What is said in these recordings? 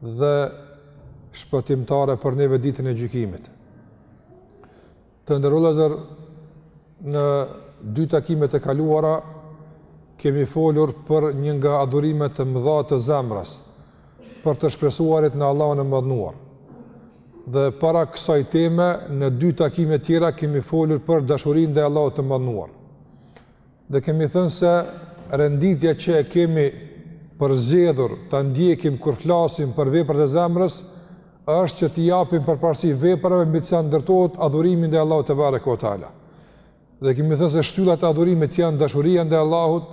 dhe shpëtimtare për neve ditën e gjykimit. Të nderuar vllazër, në dy takimet e kaluara, kemi folur për një nga adhurimet e mëdha të zemrës, për të shpresuarit në Allahun e madhëruar. Dhe para kësaj teme, në dy takimet tjera, kemi folur për dashurinë ndaj Allahut të madhëruar. Dhe kemi thënë se renditja që e kemi përzgjedhur ta ndjekim kur flasim për veprat e zemrës është që t'i japim përparësi veprave mbi të cilat ndërtohet adhurimi ndaj Allahut tebareke ue teala. Dhe kemi thënë se shtyllat e adhurimit janë dashuria ndaj Allahut,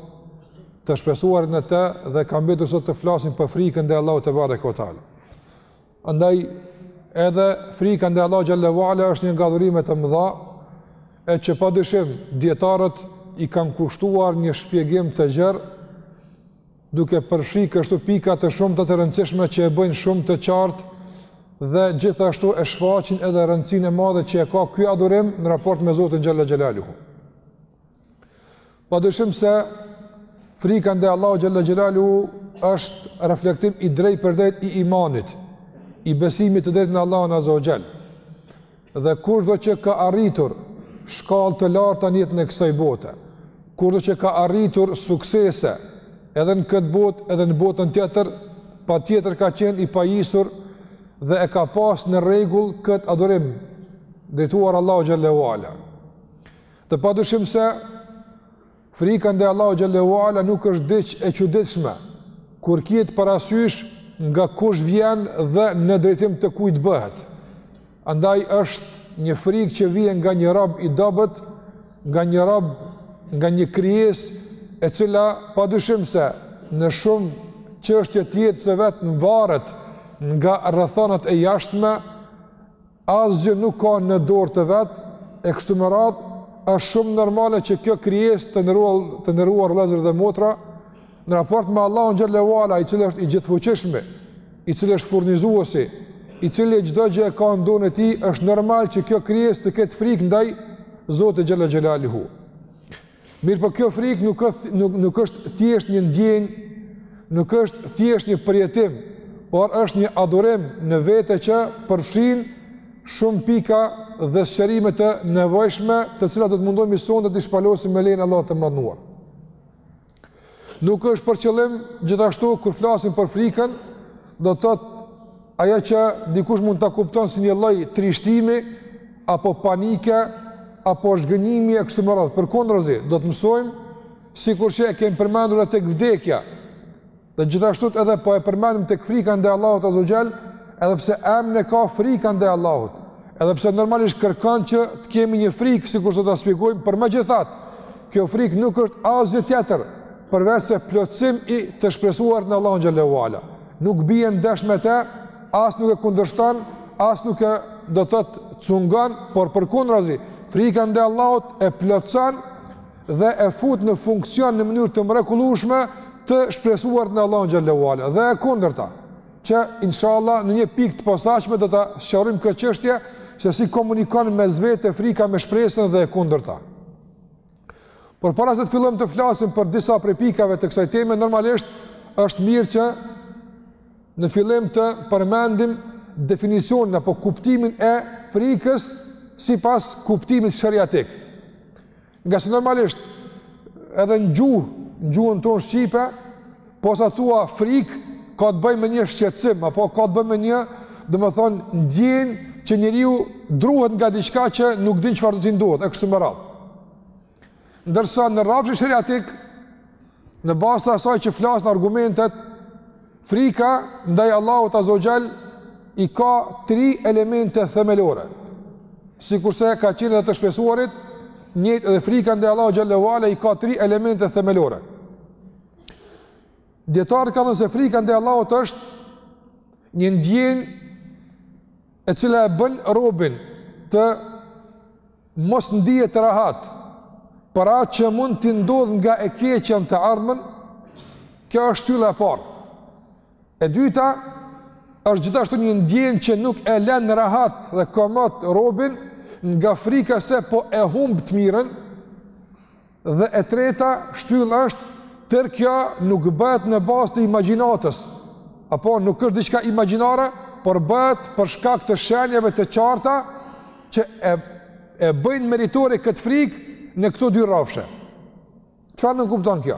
të shpresuarit në të dhe ka mbetur sot të flasim për frikën ndaj Allahut tebareke ue teala. Andaj edhe frika ndaj Allahu xhel-le ue ala është nga adhurimet e mëdha e që pa dyshim dijetarët i kanë kushtuar një shpjegim të gjerë duke përfshi kështu pika të shumta të rëndësishme që e bëjnë shumë të qartë dhe gjithashtu e shfaqin edhe rëndësinë e madhe që e ka ky adhurim në raport me Zotin xhel-le xhelaluhu. Pa dyshim se frika ndaj Allahut xhel-le xhelaluhu është reflektim i drejtpërdrejtë i imanit, i besimit të drejtë në Allahun azze ue xhel. Dhe kushdo që ka arritur shkallë të larta në jetën e kësaj bote, kushdo që ka arritur suksese edhe në këtë botë edhe në botën tjetër, patjetër ka qenë i pajisur dhe e ka pas në rregull këtë adhurim drejtuar Allahut xhel-le ue ala. Dhe pa dyshim se frika ndaj Allahut xhel-le ue ala nuk është diç e çuditshme kur kihet parasysh nga kush vjen dhe në drejtim të kujt bëhet. Andaj është një frikë që vjen nga një rob i dobët, nga një rob, nga një krijesë e cila pa dyshim se në shumë çështje të jetës së vet mvaret nga rrethanat e jashtme, asgjë nuk ka në dorë të vet e kështu me radhë është shumë normale që kjo krijesë të nderuar vëllezër dhe motra në raport me Allahun xhel-le ue ala i cili është i gjithfuqishëm i cili është furnizuesi i cili çdo gjë e ka në dorën e tij është normal që kjo krijesë të ketë frikë ndaj Zotit xhel-le xhelaluhu Mirëpo kjo frikë nuk nuk nuk është thjesht një ndjenjë, nuk është thjesht një përjetim, por është një adhurim në vete që përfshin shumë pika dhe sqarime të nevojshme, të cilat do të mundohemi sonte t'i shpalosim me lejen e Allahut të madhëruar. Nuk është për qëllim gjithashtu kur flasim për frikën, do të thotë ajo që dikush mund ta kupton si një lloj trishtimi apo panike apo zhgënjimi e kështu me radhë. Përkundrazi, do të mësojmë sikur që e kemi përmendur edhe tek vdekja. Dhe gjithashtu edhe po e përmendim tek frika ndaj Allahut Azze ue Xhel, edhe pse emri e ka frika ndaj Allahut. Edhe pse normalisht kërkon që të kemi një frikë sikurse do ta shpjegojmë, por megjithatë Kjo frikë nuk është asgjë tjetër përveçse plotësim i të shpresuarit në Allahun xhel-le ue ala. Nuk bie ndesh me të, as nuk e kundërshton, as nuk e do të thotë cungon, por përkundrazi, frika ndaj Allahut e plotëson dhe e fut në funksion në mënyrë të mrekullueshme të shpresuarit në Allahun xhel-le ue ala dhe e kundërta që inshallah në një pikë të posaçme do ta sqarojmë këtë çështje se si komunikon mes vete frika me shpresën dhe e kundërta. Por para se të fillojmë të flasim për disa prej pikave të kësaj teme, normalisht është mirë që në fillim të përmendim definicionin apo kuptimin e frikës sipas kuptimit sheriatik. Ngase normalisht edhe në gjuhë, në gjuhën tonë shqipe, Posa thua frikë ka të bëjë me një shqetësim, apo ka të bëjë me një, domethënë, ndjenjë që njeriu druhet nga diçka që nuk din çfarë do t'i ndodhë, e kështu me radhë. Ndërsa në rrafshin sheriatik, në bazë të asaj që flasin argumentet, frika ndaj Allahut Azze ue Xhel i ka tri elemente themelore. Sikurse ka qenë edhe të shpresuarit, njëjtë edhe frika ndaj Allahut xhel-le ue ala i ka tri elemente themelore. Dijetarët kanë thënë se frika ndaj Allahut është një ndjenjë e cila e bën robin të mos ndihet rahat për atë që mund t'i ndodhë nga e keqja në të ardhmen, kjo është shtylla e parë. E dyta, është gjithashtu një ndjenjë që nuk e len rahat dhe komod robin nga frika se po e humb të mirën, Dhe e treta shtyllë është tërë kjo nuk bëhet në bazë të imagjinatës. Apo nuk është diçka imagjinare, por bëhet për shkak të shenjave të qarta që e e bëjnë meritore këtë frikë në këto dy rrafshe. Çfarë nënkupton kjo?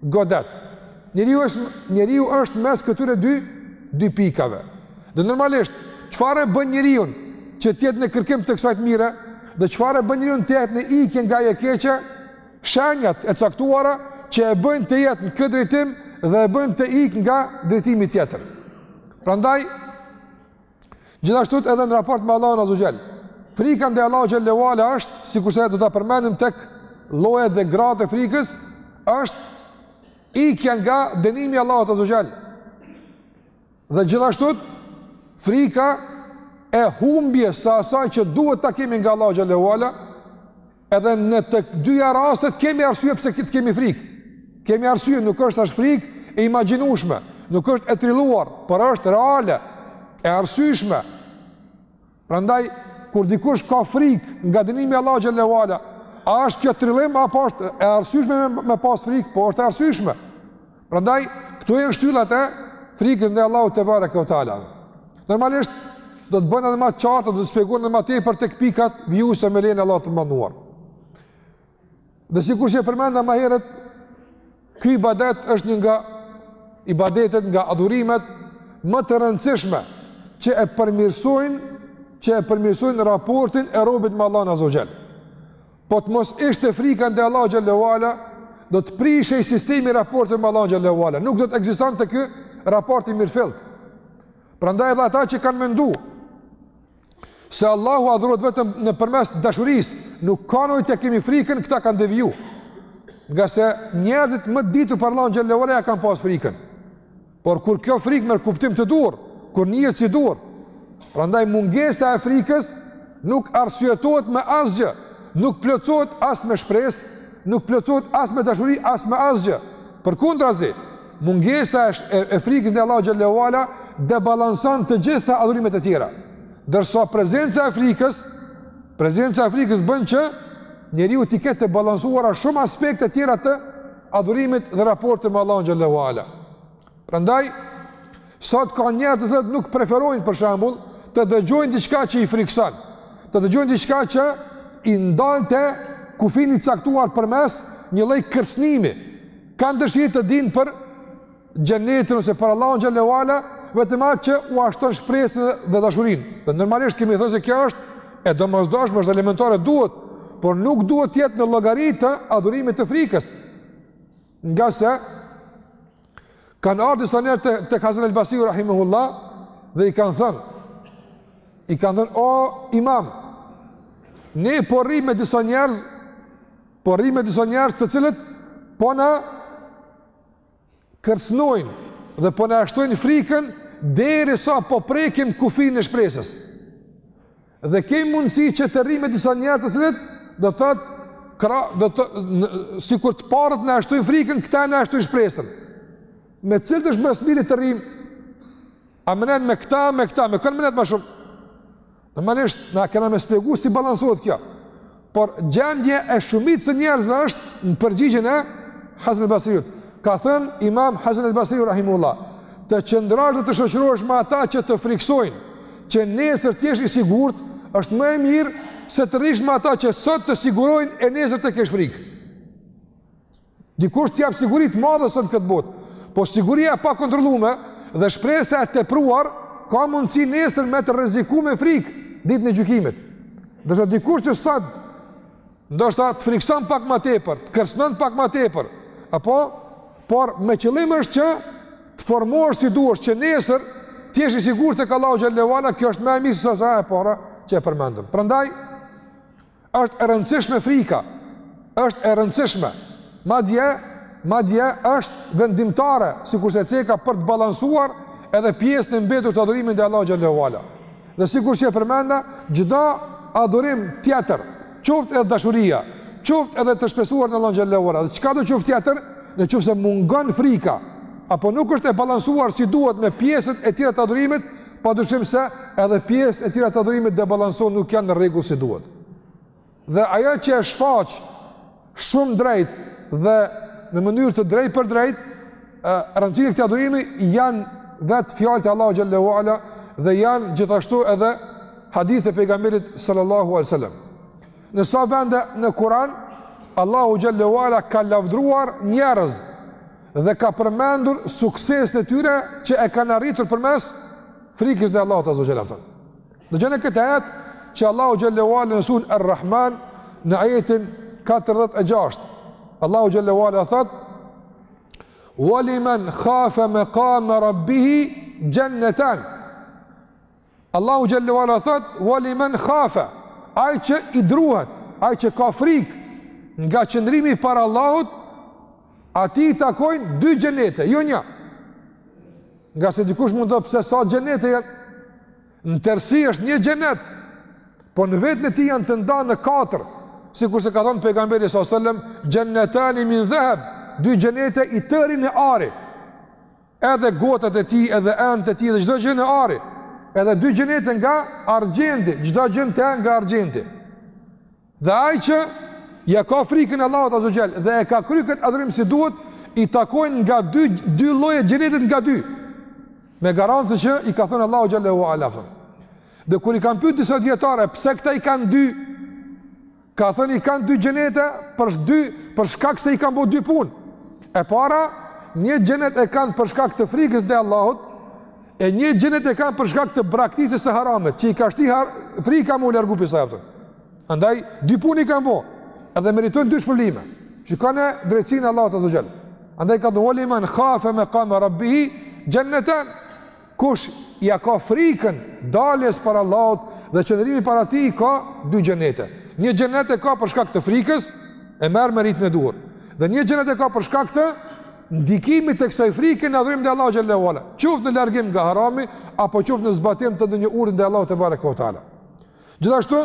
godet. Njeriu është njeriu është mes këtyre dy dy pikave. Dhe normalisht, çfarë e bën njeriun që të jetë në kërkim të kësaj të mire? Dhe çfarë e bën njeriun të jetë në ikje nga e keqja? Shenjat e caktuara që e bëjnë të jetë në këtë drejtim dhe e bëjnë të ikë nga drejtimi tjetër. Prandaj Gjithashtu edhe në raport me Allahun Azza Jall. Frika ndaj Allahut Xhallahu Ala është, sikurse do ta përmendim tek llojet dhe gradët e frikës, është ikja nga dënimi i Allahut Azza Jall. Dhe gjithashtu frika e humbjes së asaj që duhet ta kemi nga Allahu Xhallahu Ala Edhe në të dyja rastet kemi arsye pse të kemi frikë. Kemi arsye, nuk është as frikë e imagjinueshme, nuk është e trilluar, por është reale e arsyeshme. Prandaj kur dikush ka frikë nga dënimi i Allahut xhallahu ala, a është kjo trillim apo është e arsyeshme me, me pas frikë? Po është e arsyeshme. Prandaj këto janë shtyllat e frikës ndaj Allahut te bareke ve teala. Normalisht do të bëhen edhe më të qarta, do të shpjegohen edhe më tepër tek pikat vijuese me lejen e Allahut të madhëruar. Dhe sikurse e përmenda më herët, ky ibadet është një nga ibadetet nga adhurimet më të rëndësishme që e përmirësojnë që e përmirësojnë raportin e robit me Allahun Azza Jall. Po të mos ishte frika ndaj Allahu xhallahu ala, do të prishej sistemi i raportit me Allahu xhallahu ala. Nuk do të ekzistonte ky raport i mirëfillt. Prandaj edhe ata që kanë menduar se Allahu adhurohet vetëm nëpërmes dashurisë, nuk kanë nevojë t'ia kemi frikën, këta kanë deviju. Ngase njerëzit më të ditur për Allahu xhallahu ala ia kanë pas frikën. Por kur kjo frikë merr kuptim të duhur, kur njihet si duhet, prandaj mungesa e frikës nuk arsyetohet me asgjë, nuk plotësohet as me shpresë, nuk plotësohet as me dashuri, as me asgjë. Përkundrazi, mungesa e, e frikës ndaj Allahu xhallahu ala debalancon të gjitha adhurimet e tjera. Ndërsa prezenca e frikës, prezenca e frikës bën që njeriu t'i ketë të balancuara shumë aspekte të tjera të adhurimit dhe raportit me Allahun xhallahu ala. Prandaj sot ka njerëz që nuk preferojnë për shembull të dëgjojnë diçka që i frikëson, të dëgjojnë diçka që i ndal te kufiri i caktuar përmes një lloj kërcënimi. Kanë dëshirë të dinë për xhenetin ose për Allahun xhallahu ala, vetëm atë që ua shton shpresën dhe dashurinë. Dhe normalisht kemi thënë se kjo është e domosdoshme, është elementare, duhet, por nuk duhet të jetë në llogari të adhurimit të frikës. Ngase kanë ardhur disa njerëz te Hasan al-Basri rahimahullah dhe i kanë thënë i kanë thënë o imam ne po rrim me disa njerëz po rrim me disa njerëz të cilët po na kërcënojnë dhe po na shtojnë frikën deri sa po prekim kufijin e shpresës. Dhe kemi mundësi që të rrimë me disa njerëz të cilët do të thotë kra do të sikur të parët na shtojnë frikën, këta na shtojnë shpresën. Me cilët është më së miri të rrimë? A me ata, me këta, me këta, me kanë me nejt më shumë? Normalisht na kena me shpjegu si balancohet kjo. Por gjendja e shumicës së njerëzve është në përgjigjen e Hasan el Basriut. Ka thënë imam Hasan el Basriu rahimehullah, të qëndrosh dhe të shoqërohesh me ata që të frikësojnë, që nesër të jesh i sigurt, është më e mirë se të rrish me ata që sot të sigurojnë e nesër të kesh frikë. Dikush të jap siguri të madhe sot në këtë botë. Po siguria e pakontrollume dhe shpresa e tepruar ka mundësi nesër me të rreziku me frikë ditën e gjykimit. Ndërsa dikush që sot ndoshta të frikëson pak më tepër, të kërcënon pak më tepër, apo por me qëllim është që të formohesh si duhet që nesër të jesh i sigurt tek Allahu xhel-le ue ala, kjo është më e mirë se sa e para që e përmendëm. Prandaj Është e rëndësishme frika. Është e rëndësishme. Madje, madje është vendimtare, sikurse ceka për të balancuar edhe pjesën e mbetur të adhurimit ndaj Allahut xhel-le ue ala. Dhe sikurse e përmenda, çdo adhurim tjetër, qoftë edhe dashuria, qoftë edhe të shpresuarit në Allahun xhel-le ue ala, çka do qoftë tjetër, në qoftë se mungon frika apo nuk është e balancuar si duhet me pjesët e tjera të adhurimit, Pa dyshim se edhe pjesët e tjera të adhurimit debalancohen, nuk janë në rregull si duhet. Dhe ajo që e shfaq shumë drejt dhe në mënyrë të drejtpërdrejtë, rëndësinë e këtij adhurimi janë vetë fjalët e Allahut xhel-le ue ala dhe janë gjithashtu edhe hadithet e pejgamberit sallallahu alejhi ue sallam. Në disa vende në Kuran, Allahu xhel-le ue ala ka lavdruar njerëz dhe ka përmendur suksesin e tyre që e kanë arritur përmes frikës ndaj Allahut azze ue xhel. Dëgjone këtë ajet që Allahu xhel-le ue ala në suren Ar-Rahman në ajetin 46. Allahu xhel-le ue ala thotë: "Wa liman khafa maqama rabbihi jannatan." Allahu xhel-le ue ala thotë wa liman khafa ai që i druhet ai që ka frikë nga qëndrimi para Allahut atij i takojnë dy xhenete jo një ngase dikush mund të thotë pse sa xhenete janë në tërësi është një xhenet po në veten e tij janë të nda në katër sikur se ka thënë pejgamberi sa sallam xhenetani min dhahab dy xhenete i tëri nga ari Edhe gotat e tij, edhe enët e tij dhe çdo gjë në ari. Edhe dy xhenete nga argjendi, çdo gjë nga argjendi. Dhe ai që ia ka frikën Allahut azze ue xhel dhe e ka kryer këtë adhurim si duhet, i takojnë nga dy dy lloje xhenetet nga dy. Me garanci që i ka thënë Allahu xhel-le ue ala. Dhe kur i kanë pyetur disa dijetarë pse këta i kanë dy Ka thënë i kanë dy xhenete për dy për shkak se i kanë bërë dy punë. E para, një xhenet e kanë për shkak të frikës ndaj Allahut, e një xhenet e kanë për shkak të braktisjes së haramit, që i ka shti har... frika me u largu prej asaj. Andaj dy punë kanë bërë, edhe meritojnë dy shpërblime. Shikone drejtësinë e Allahut azze ue xhel. Andaj ka thënë ue limen hafe mekame rabbihi xhennetan Kush ia ka frikën daljes para Allahut dhe qëndrimit para Tij i ka dy xhenete. Një xhenet e ka për shkak të frikës, e merr meritën e duhur. Dhe një xhenet e ka për shkak të ndikimit të kësaj frike në adhurim ndaj Allahut xhel-le ue ala. Qoftë në largim nga harami apo qoftë në zbatim të ndonjë urdhri ndaj Allahut tebareke ue teala. Gjithashtu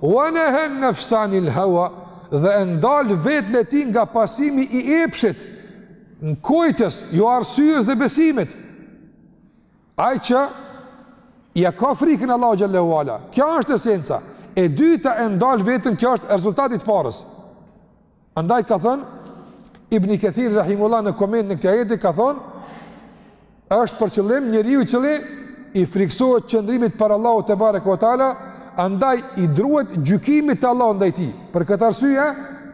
Wa naha an-nafs 'anil hawa, dhe e ndal veten e tij nga pasimi i epshit, ndjenjës, jo arsyes dhe besimit. Ai që ia ka frikën Allahut xhel-le ue ala. Kjo është esenca. E dyta e ndal veten, kjo është rezultat i të parës. Andaj ka thënë Ibni Kethir rahimehullah në komentin e këtij ajeti ka thënë është për qëllim njeriu i cili i frikësohet qëndrimit para Allahut tebareke ue teala, andaj i druhet gjykimit të Allahut ndaj tij. Për këtë arsye,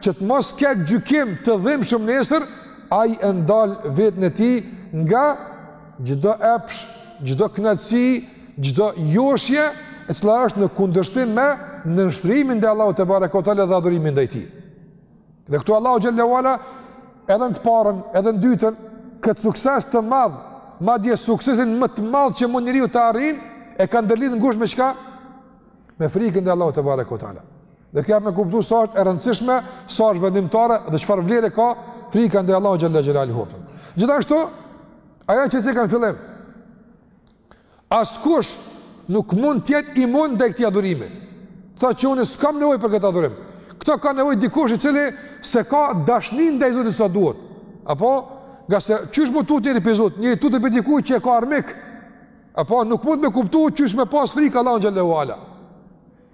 që të mos ketë gjykim të dhimbshëm nesër, ai e ndal veten e tij nga Çdo epsh, çdo kënaqësi, çdo joshje e cila është në kundërshtim me nënshtrimin ndaj Allahut tebareke ue teala dhe adhurimin ndaj tij. Dhe këtu Allahu xhel-le ue ala edhe në të parën, edhe në të dytën, këtë sukses të madh, madje suksesin më të madh që mund njeriu ta arrijë, e ka ndërlidhë ngushtë me çka? Me frikën ndaj Allahut tebareke ue teala. Dhe kjo me kuptu sa është e rëndësishme, sa është vendimtare dhe çfarë vlere ka frika ndaj Allahut xhel-le xhelaluhu. Gjithashtu, ajo që e cekëm në fillim. Askush nuk mund të jetë imun ndaj këtij adhurimi. Të thotë që unë s'kam nevojë për këtë adhurim. Këtë ka nevojë dikush i cili s'e ka dashninë ndaj Zotit sa duhet. Apo, nga se çysh mund të tutet njeri prej Zotit, njeri tutet prej dikujt që e ka armik. Apo nuk mund të kuptohet çysh me pas frikë Allahun xhel-le ue ala.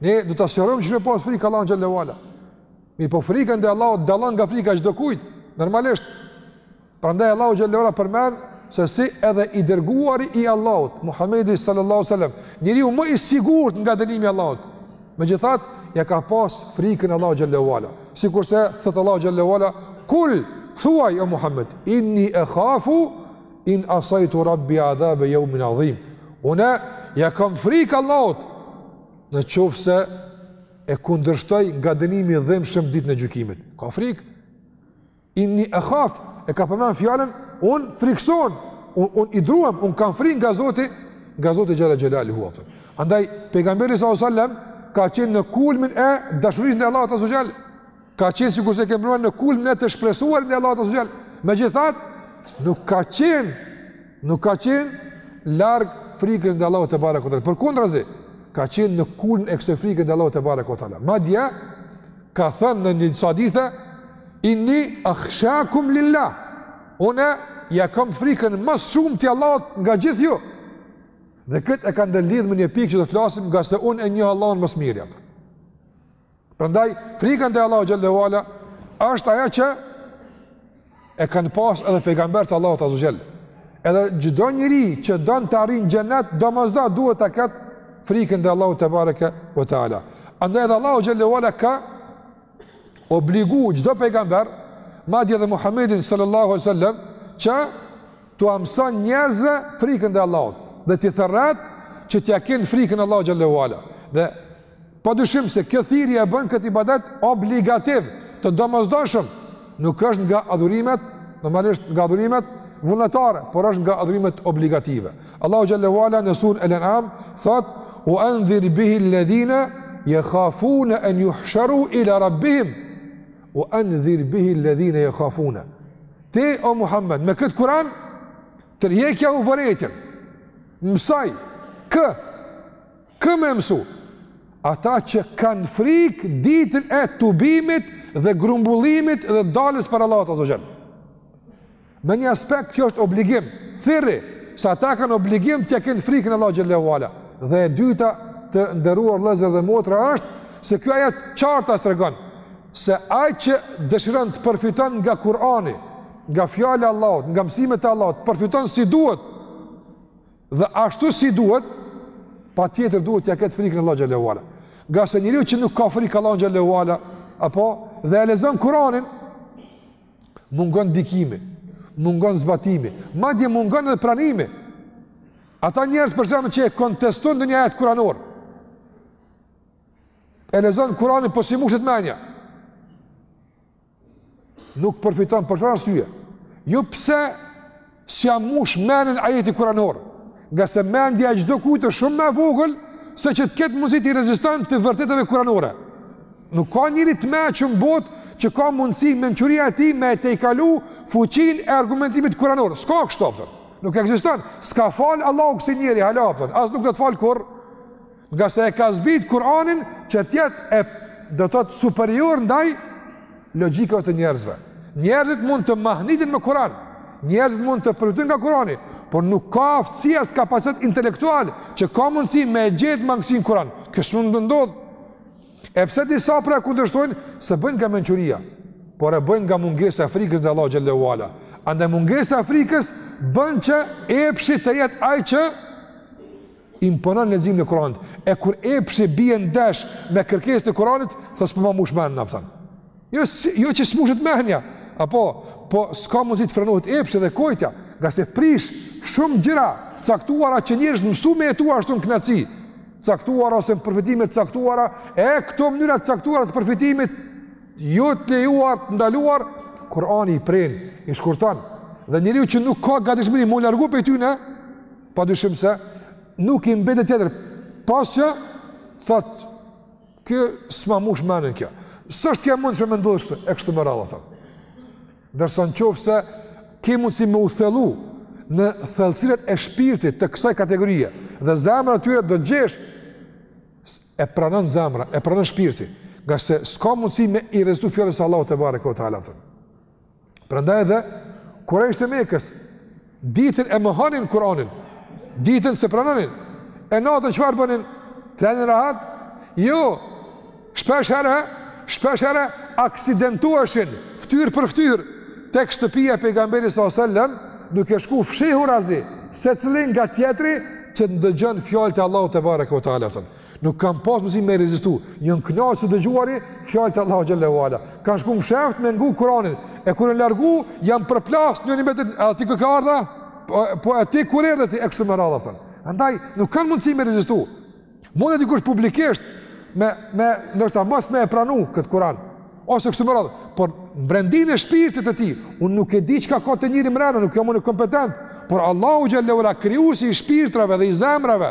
Ne do të asirëm që me pas frikë Allahun xhelle ve ala. Mirëpo frika ndaj Allahut dallon nga frika e çdokujt, normalisht. Prandaj Allahu xhelle ve ala përmend se si edhe i dërguari i Allahut, Muhammedi sallallahu sallam, njeriu më i sigurt nga dënimi i Allahut. Megjithatë, ja ka pas frikën Allahut xhelle ve ala. Sikurse thotë Allahu xhelle ve ala, kul, thuaj, o Muhammed, inni ehafu, in asajtu rabbi adhabe jeumin adhim. Unë, ja kam frikë Allahut, në qoftë se e kundërshtoj nga dënimi i dhimbshëm ditën e gjykimit. Ka frikë. Inni ehafu, e ka përmend fjalën, unë frikësohem, unë i druhem, unë kam frikë nga zoti, nga zoti xhelle xhelaluhu. Andaj, pejgamberi s.a.s. ka qenë në kulmin e dashurisë ndaj Allahut azze Ka qenë sikurse kemi përmend në kulmin e të shpresuarit ndaj Allahut azze ve xhel. Megjithatë, nuk ka qenë, nuk ka qenë larg frikës ndaj Allahut tebareke ve teala. Përkundrazi, ka qenë në kulmin e kësaj frike ndaj Allahut tebareke ve teala. Madje ka thënë në një hadith inni akhshakum lillah. Unë ja kam frikën më së shumti Allahut nga gjithë ju. Dhe këtë e ka ndërlidh me një pikë që do të flasim, ngase unë e njoh Allahun më së miri. Prandaj frika ndaj Allahut xhelle ve ala është ajo që e kanë pas edhe pejgamberët e Allahut azze ve xhel. Edhe çdo njeri që don të arrijë në xhenet, domosdo duhet ta ketë frikën ndaj Allahut tebareke ve teala. Andaj edhe Allahu xhelle ve ala ka obligu çdo pejgamber, madje edhe Muhammedin sallallahu alaihi wasallam, që t'ua mëson njerëzve frikën ndaj Allahut dhe t'i thërret që t'ja kenë frikën Allahut xhelle ve ala. Dhe Pa dyshim se kjo thirrje e bën këtë ibadet obligativ, të domosdoshëm. Nuk është nga adhurimet, normalisht nga adhurimet vullnetare, por është nga adhurimet obligative. Allahu xhelle ve ala në surën Al-An'am thot: "Wa andhir bihi alladhina yakhafuna an yuhsharu ila rabbihim." Wa andhir bihi alladhina yakhafuna. Ti o Muhammed, me këtë Kur'an tërhiqjau vërejtjen. Mësoji kë Kë me mësu? Ata që kanë frikë ditën e tubimit dhe grumbullimit dhe daljes para Allahut azze ve xhel. Në një aspekt kjo është obligim, thirrje, se ata kanë obligim t'ja kenë frikën Allahut xhelle ve ala. Dhe e dyta të nderuar vllezër dhe motra është se kjo ajet qartas tregon, se ai që dëshiron të përfiton nga Kurani, nga fjala e Allahut, nga mësimet e Allahut, të përfiton si duhet, Dhe ashtu si duhet, patjetër duhet t'ia ketë frikën Allahut xhel-le ue ala. Ngase njeriu që nuk ka frikë Allahun xhel-le ue ala, apo dhe e lexon Kuranin, mungon ndikimi, mungon zbatimi, madje mungon edhe pranimi. Ata njerëz për shembull që e kontestojnë ndonjë ajet kuranor, e lexon Kuranin po s'i mushet menja, Nuk përfiton për çfarë arsye? Jo pse s'ia mush menjen ajeti kuranor, ngase mendja e çdokujt është shumë me vogël, se që të ketë mundësi t'i reziston të vërtetave kuranore. Nuk ka njeri të mençur në botë që ka mundësi mençuria e tij me tejkalu fuqinë e argumentimit kuranor. S'ka kështu. Nuk ekziston. S'ka falë Allahu kësi njeri, hala, pëtër. As nuk do të falë kurrë. Ngase e ka zbrit Kur'anin që të jetë e do të jetë superior ndaj logjikave të njerëzve. Njerëzit mund të mahniten me Kur'an, njerëzit mund të përfitojnë nga Kur'ani, por nuk ka aftësi as kapacitet intelektual që ka mundësi me i gjetë mangësi në Kur'an. Kjo s'mund të ndodhë. E pse disa pra e kundërshtojnë, s'e bëjnë nga mençuria, por e bëjnë nga mungesa e frikës ndaj Allahut xhel-le ue ala. Andaj mungesa e frikës bën që epshi të jetë ai që imponon leximin e Kuranit. E kur epshi bie ndesh me kërkesën e Kuranit, thotë s'po më mush mend naftan. Jo jo që s'mushet mendja, apo po s'ka mundësi të frenohet epshi dhe kojtja, ngase t'i prish shumë gjëra t'caktuara që njeriu është mësu me jetu ashtu në kënaqësi t'caktuara ose në përfitime të caktuara, e këto mënyra të caktuara të përfitimit, jo të lejuar, të ndaluar, Kurani i pren, i shkurton. Dhe njeriu që nuk ka gatishmëri me u largu prej tyne, Pa dyshim se nuk i mbetet tjetër pos që thot: s'ma mush menën kjo. S'është, kjo s'mund me ndodh, e kështu me radhë thotë. Ndërsa në qofë se ke mundësi me u thellu në thellësirat e shpirtit të kësaj kategorie dhe zemrat e tyre do t'gjesh e pranon zemra, e pranon shpirti, ngase s'ka mundësi me i rezistu fjalës së Allahut tebareke ue teala. Prandaj edhe kurejshët e Mekës ditën e mohonin Kur'anin, ditën s'e pranonin. E natën çfarë bënin? Flanin rahat? Jo. Shpesh herë, shpesh herë aksidentoheshin fytyrë për fytyrë tek shtëpia e pejgamberit sallallahu alajhi wasallam, duke shku fshehurazi, secili nga tjetri që të dëgjon fjalët e Allahut tebareke ue teala. Nuk kanë pas mundsi me i rezistu. Janë knaqë së dëgjuari fjalët e Allahu xhelle ue ala. Kanë shku mshefët me ngu Kuranin. E kur janë largu, janë përplasë ndërmjet veti, e ti ke ardh a? Po, po e ti kur erdhe ti, e kështu me radhë tanë. Andaj, nuk kanë mundësi me i rezistu. Munet dikush publikisht me, me ndoshta mos me e pranu këtë Kuran. Ose kështu me radhë. Por, mbrendinë e shpirtit të tij, unë nuk e di çka ka te njeri mrena, nuk jam unë kompetent. Por, Allahu xhelle ue ala, krijuesi i shpirtrave dhe i zemrave,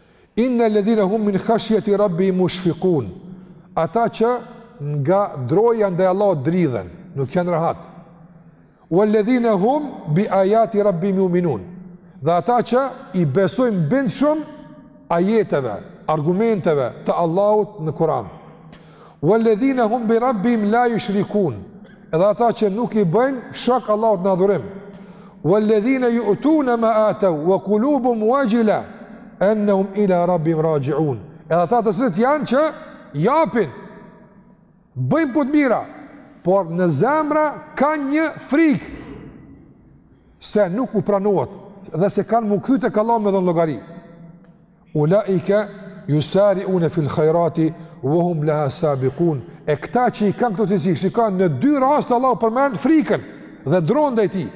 Inna alladhina hum min khashyati rabbihim mushfiqun. Ata që nga droja ndaj Allahut dridhen, nuk janë rehat. Walladhina hum bi ayati rabbihim yu'minun. Dhe ata që i besojnë bindshëm ajeteve, argumenteve të Allahut në Kur'an. Walladhina hum bi rabbihim la yushrikun. Edhe ata që nuk i bëjnë shok Allahut në adhurim. Walladhina yu'tuna ma ataw wa qulubuhum wajila annahum ila rabbihim raji'un. Edhe ata të cilët janë që japin bëjnë punë t'mira, por në zemra kanë një frikë se nuk u pranohet dhe se kanë m'u kthy te Allahu me dhënë llogari. Ulaike yusari'une fil khairati wa hum laha sabiqun. E këta që i kanë këto cilësi, shikon në dy raste Allahu përmend frikën dhe dronë ndaj tij.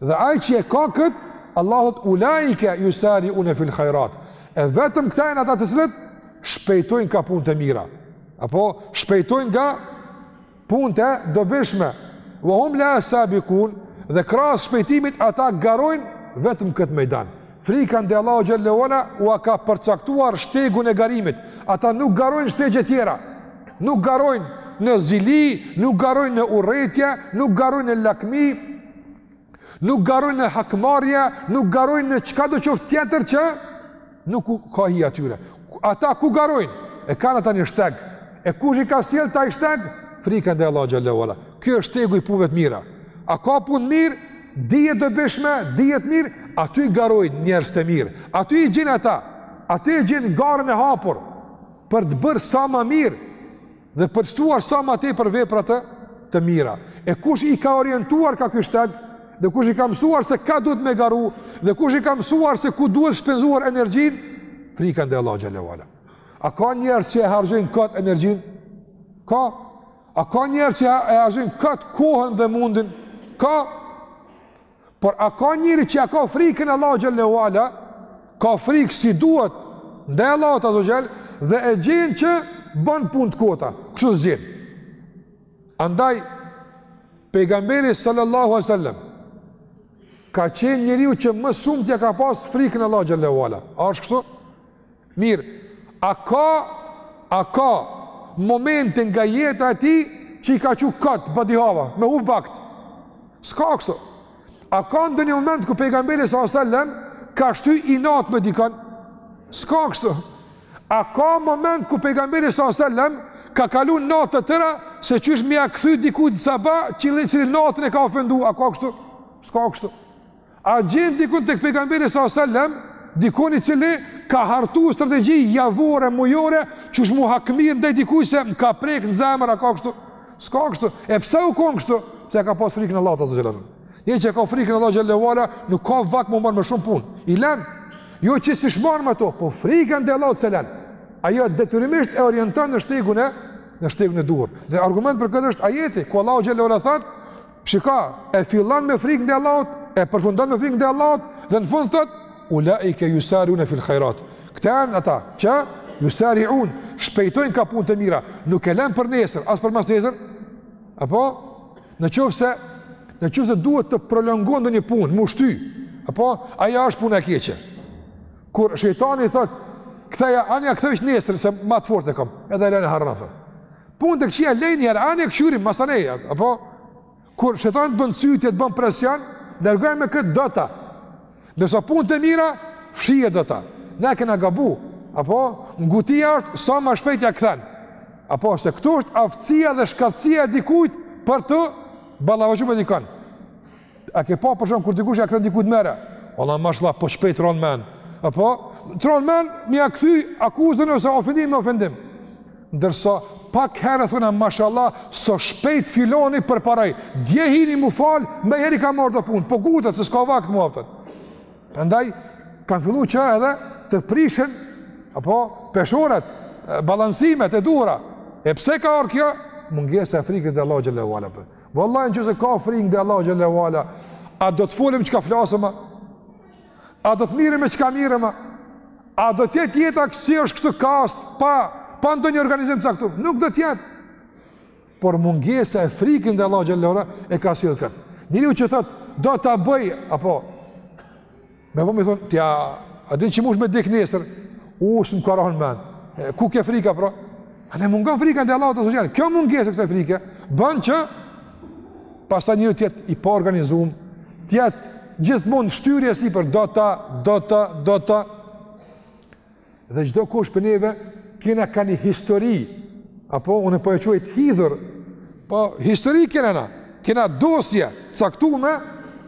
Dhe ai që e ka kët, Allahu thotë ulaike yusari'une fil khairat. E vetëm këta janë ata të cilët shpejtojnë ka punët e mira. Apo shpejtojnë nga Punët e dobishme. Wa hum la sabikun dhe krahas shpejtimit ata garojnë vetëm n'këtë mejdan. Frika ndaj Allahu xhelle ue ala ua ka përcaktuar shtegun e garimit. Ata nuk garojnë n'shtegje tjera. Nuk garojnë në zili, nuk garojnë në urrejtje, nuk garojnë në lakmi, Nuk garojnë në hakmarrje, nuk garojnë në çkado qoftë tjetër që nuk u ka hije atyre. Ata ku garojnë? E kanë ata një shteg. E kush i ka sjell te ai shteg? Frika ndaj Allahu xhelle ue ala. Ky është shtegu i punëve të mira. A ka punë t'mirë, dije t'dobishme, dije t'mirë? Aty garojnë njerëzit e mirë. Aty i gjen ata. Aty i gjen garën e hapur për të bërë sa ma mirë. dhe për të shtuar sa ma tepër vepra të të mira. E kush i ka orientuar ka ky shteg, dhe kush i ka mësuar se ka duhet me garu, dhe kush i ka mësuar se ku duhet shpenzuar energjinë, frika ndaj Allahu xhelle ue ala. A ka njerëz që e harxhojnë kot energjinë? Ka. A ka njerëz që e harxhojnë kot kohën dhe mundin? Ka. Por a ka njeri që ja ka frikën Allahu xhelle ue ala, ka frikë si duhet ndaj Allahut azze ue xhel dhe e gjen që bën punë të kota, kështu s'gjen. Andaj pejgamberi sallallahu alaihi wasallam ka qenë njeriu që më shumë t'ia ka pas frikën Allahu xhelle ue ala. A është kështu? Mirë, a ka, a ka momente nga jeta e tij që i ka çu kot badihava, me hup vakt? S'ka kështu. A ka ndonjë moment ku pejgamberi s.a.s. ka shty inat me dikon? S'ka kështu. A ka moment ku pejgamberi s.a.s. ka kalu natë të tëra se qysh me ja kthy dikujt në saba i cili natën e ka ofendu? A ka kështu? S'ka kështu. A gjen dikun tek pejgamberi sallallahu alajhi wasallam, dikun i cili ka hartu strategji javore, mujore, qysh mu hakmir ndaj dikujt se më ka prek në zemër a ka kështu? S'ka kështu. E pse u kon kështu? Pse ka pas frikën e Allahut azze ve xhel. Një që ka frikën e Allahut xhele ve ala, nuk ka vakt m'u marr me shumë punë. I lën. Jo që s'ish marr me to, po frika ndaj Allahut s'e lën. Ajo detyrimisht e orienton në shtegun e në shtegun e duhur. Dhe argument për këtë është ajeti ku Allahu xhele ve ala thotë Shiko, e fillon me frikë ndaj Allahut, e përfundon me frikë ndaj Allahut dhe në fund thot ulaika yusariuna fil khairat. Këta janë ata që yusariun, shpejtojnë ka punë të mira, nuk e lën për nesër, as për mas nesër. Apo në qoftë se në qoftë se duhet të prolongon ndonjë punë, m'u shty. Apo ajo është puna e keqe. Kur shejtani thot, "Ktheja, ani ja kthej nesër se ma të fortë kam." Edhe e lën e harrohet. Punët e këqija lej një herë, ani e kqyrim masanej, apo? Kur shejtani të bën cytje, të bën presion, largoje me këtë do ta. Ndërsa punët e mira, fshije do ta. Na kena gabu, apo? Ngutia është sa më shpejt ja kthen. Apo se këtu është aftësia dhe shkathtësia e dikujt për t'u ballafaqu me dikon. A ke pa për shembull kur dikush ja kthen dikujt menjëherë? Valla mashalla po shpejt t'ra n'men. Apo t'ra n'men, me ja kthy akuzën ose ofendim me ofendim. Ndërsa pak herë thonë mashalla sa shpejt filani përparoi. Dje hini m'u fal, menjëherë i ka marrë do punë, po ngutet se s'ka vakt mjaft. Prandaj kanë fillu që edhe të prishen apo peshorat, balansimet e duhura. E pse ka ardh kjo? Mungesa e frikës ndaj Allahut xhele ve ala. Vallahi në qoftë se ka frikë ndaj Allahut xhele ve ala, a do të folim çka flasim, a do të mirrem me çka mirrem, a do të jetë jeta si është kështu kaos, pa, pa ndonjë organizim të caktum, nuk do të jetë. Por mungesa e frikës ndaj Allahut xhele ve ala e ka sjell këtë. Njeriu që thotë, do ta bëj, apo, Me ba me i thanë, ti a, a din që munesh me dek nesër, u s'më ka ra n'men, e, ku ke frika, pra? A na mungon frika ndaj Allahut azze ve xhel, kjo mungesë e kësaj frike, bën që, pastaj njeri t'jetë i paorganizum, t'jetë gjithmonë shtyrje si për do ta, do ta, do ta, Dhe çdokush prej neve kena ka një histori, apo unë po e quaj të hidhur, po histori kena na, kena dosje t'caktume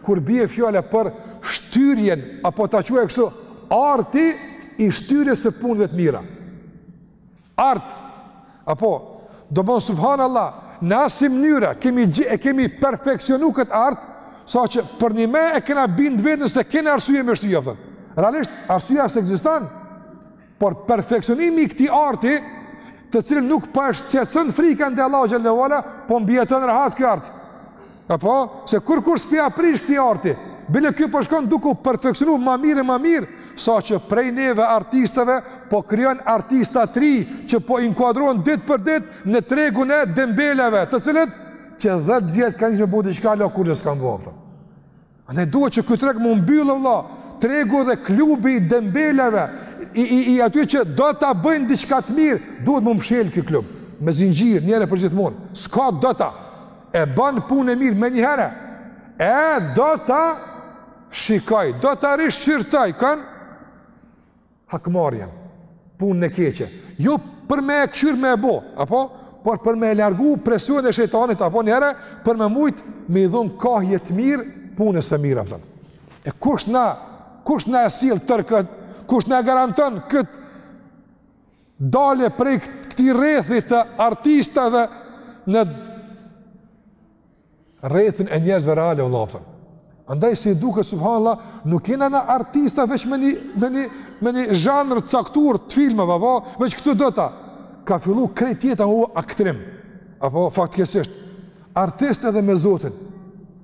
kur bie fjala për shtyrjen apo ta quaj kështu arti i shtyrjes së punëve të mira. Art. Apo, domethënë subhanallah, në asi mënyre e kemi perfeksionu këtë art, saqë përnime e kena bind veten se kena arsye me i shty, a kupton. Realisht, arsyeja s'ekziston, por perfeksionimi i këtij arti, të cilin nuk po e shqetëson frika ndaj Allah xhele ve ala, po mbijeton rehat ky art. Apo, se kurkush s'po ia prish këtij arti, bile ky po shkon duke u perfeksionu ma mirë e ma mirë, saqë prej neve artistave po krijon artista t'ri që po inkuadrohen dit për dit në tregun e dembelave, të cilët qe 10 vjet kanë njet me bo diçka, hala kurgjë s'kanë bo, Andaj duhet që ky treg m'u mbyll, vlla, tregu dhe klubi i dembelave, i, i, i atyre që do ta bëjnë diçka të mirë, duhet m'u mshel ky klub, me zinxhir, njëherë e përgjithmonë, s'ka do ta, e ban punën e mirë menjëherë, e do ta shikoj, do ta rishqyrtoj, kën, hakmarrjen, punën e keqe, jo për me e kqyr me e bo, apo, por për me e largu presionin e shejtanit, apo njëherë, për me mujt me i dhon kahje të mirë, punës së mirë, a kupton. E kush na, kush na e sjell tërë këtë, kush na e garanton këtë dalje prej këtij rrethi të artistave në rrethin e njerëzve reale vëlla apo. Andaj si duket subhanallahu, nuk jena na artista veç me një me një me një zhanr të caktuar të filmave apo, veç këtu do ta. Ka fillu krejt jeta u aktrim. Apo fatkeqësisht artist edhe me Zotin.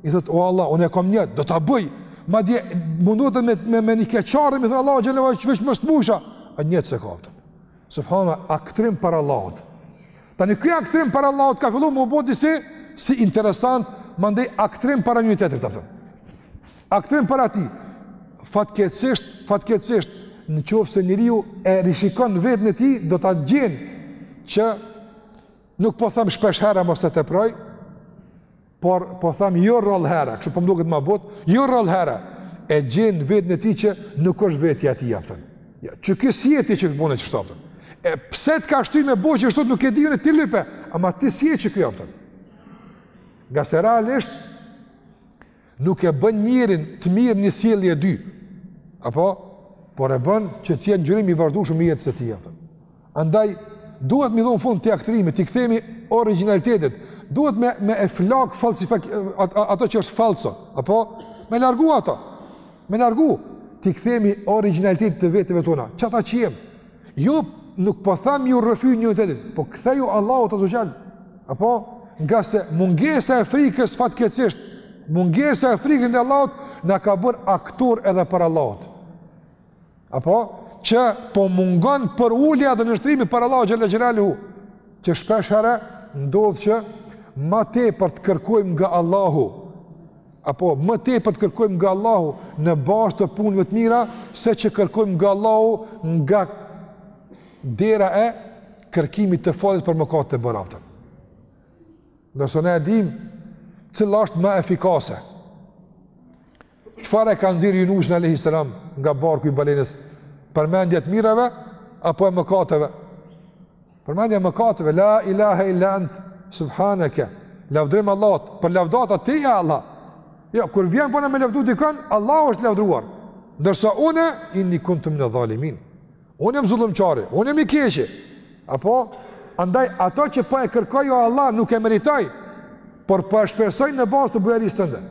I thot o Allah, unë e kam njet, do ta bëj. Madje mundohet me me, me një keqarë me Allah xhele ve ala veç mos të mujsha. A njet s'e ka. Subhanallahu aktrim para Allahut. Tani ky aktrim para Allahut ka fillu m'u bo disi si interesant, mandej aktrim para një-tjetrit apo. Aktrim para tij. Fatkeqësisht, fatkeqësisht, në qoftë se njeriu e rishikon vetën e tij, do ta gjen që nuk po them shpesh herë mos të teproj. por po them jo rrallë herë, kështu po më duket ma butë, jo rrallë herë e gjen vetën e tij që nuk është vetja e tij, a kupton. Ja, qeky s'je ti që bone qashtu, a kupton. E pse të ka shty me bo qashtu nuk e di unë ti lype, ama ti s'je qeky, a kupton. Ngase realisht nuk e bën njerin të mirë një sjellje e dy. Apo por e bën që të jetë ngjyrim i vazhdueshëm i jetës së tij, a kupton. Andaj, duhet m'i dhanë fund këtij aktrimi, t'i kthehemi origjinalitetit, duhet me, me e flakë falsifik, ato që është falso, apo me largu ato, me largu, t'i kthehemi origjinalitetit të veteve tona, që ata që jemi, jo nuk po tham ju rrëfy njeri-tjetrit, po ktheju Allahut azza ve xhel, apo ngase mungesa e frikës fatkeqësisht, mungesa e frikës ndaj Allahut, na ka bërë aktor edhe para Allahut. Apo që po mungon përulja dhe nënshtrimi para Allahut xhelle xhelaluhu, që shpesh herë ndodh që më tepër të kërkojmë nga Allahu apo më tepër të kërkojmë nga Allahu në bazë të punëve të mira se që kërkojmë nga Allahu nga dera e kërkimit të faljes për mëkatet e bëra pra. Ndërsa ne e dimë cila është më efikase, Çfarë e ka nxjerrë Junusin alejhi selam nga barku i balenës? Përmendja e të mirave apo e mëkateve? Përmendja e mëkateve, la ilaha illa ente, subhaneke. Lavdrim Allahut, për lavdata ty ja Allah. Jo, kur vjen puna me lavdu dikon, Allahu është i lavdruar. Ndërsa unë inni kuntu minedh-dhalimin. Unë jam zullumqari, unë jam i keqi. Apo andaj ato që po e kërkoj ja Allah nuk e meritoj. Por po e shpresoj në bazë të bujarisë tënde.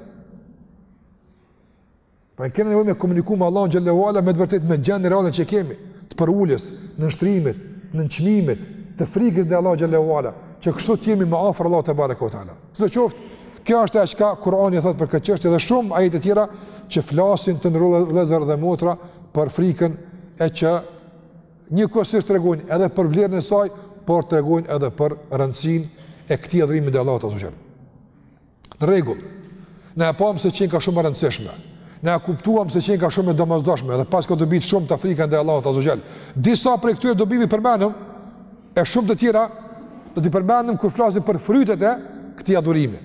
Pra kemi nevojë me komuniku me Allahun xhelle ue ala me të vërtetë me gjendjen reale që kemi, të përuljes, nënshtrimit, nënçmimit, të frikës ndaj Allahut xhelle ue ala, që kështu të jemi më afër Allahut tebareke ue teala. Sido qoftë, kjo është ajo që Kurani thotë për këtë çështje dhe shumë ajete të tjera që flasin të nderuar vëllezër dhe motra për frikën e që njëkohësisht tregojnë edhe për vlerën e saj, por tregojnë edhe për rëndësinë e këtij adhurimi ndaj Allahut të Në rregull. Ne e pamë se qenka shumë e rëndësishme. Ne e kuptuam se qenka shumë e domosdoshme dhe paska dobi të shumta frika ndaj Allahut azza ve xhel. Disa prej këtyre dobive i përmendëm e shumë të tjera do t'i përmendim kur flasim për frytet e këtij adhurimi.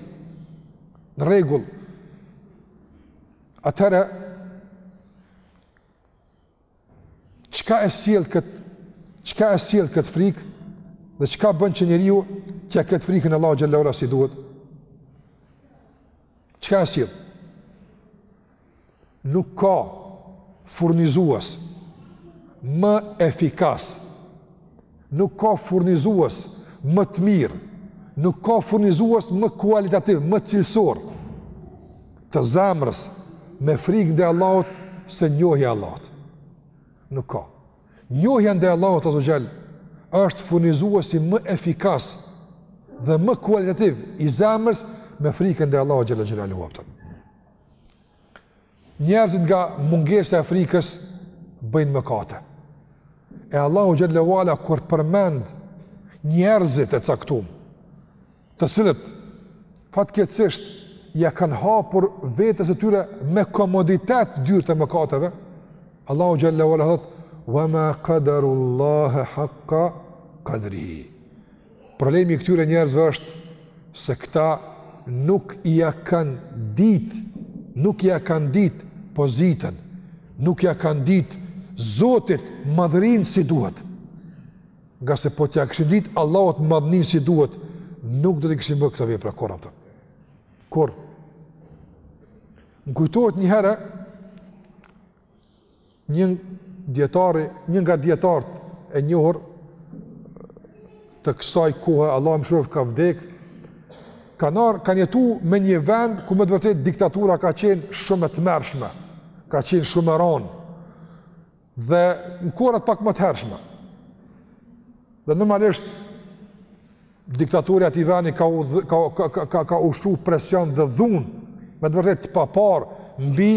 Në rregull. Atëherë Çka e sjell kët çka e sjell kët frikë? Dhe çka bën që njeriu t'ia ketë frikën Allahut xhelle ue ala si duhet? Çka e sjell? Nuk ka furnizues më efikas Nuk ka furnizues më të mirë, nuk ka furnizues më kualitativ, më cilësor të zemrës me frikë ndaj Allahut se njohja e Allahut. Nuk ka. Njohja ndaj Allahut azza ve xhel është furnizuesi më efikas dhe më kualitativ i zemrës me frikë ndaj Allahut xhelle xhelaluhu. Njerëzit nga mungesa e frikës bëjnë mëkate. E Allahu xhallahu ala kur përmend njerëzit e caktum, të cilët fatkeqësisht ja kanë hapur vetes e tyre me komoditet dyert e mëkateve, Allahu xhallahu ala thotë: "Wa ma qadarullaha haqqa qadrihi." Problemi i këtyre njerëzve është se këta nuk ia kanë ditë, nuk ia kanë ditë pozitën, nuk ia kanë ditë Zotit madhërinë si duhet. Ngase po t'ia kishin ditë Allahut madhërinë si duhet, nuk do t'i kishin bërë këto vepra kurrë, a kupton. Kur më kujtohet një herë, Një dijetari, një nga dijetarët e njohur të kësaj kohe, Allahu e mëshiroftë, ka vdek. Kanë ardh, kanë jetu me një vend ku me të vërtetë diktatura ka qenë shumë e tmerrshme, ka qenë shumë e ronë. Dhe në kohërat pak ma të hershme. Dhe normalisht diktatori i atij veni ka u ka ka ka ka, ka ushtruar presion dhe dhunë me të vërtetë të paparë mbi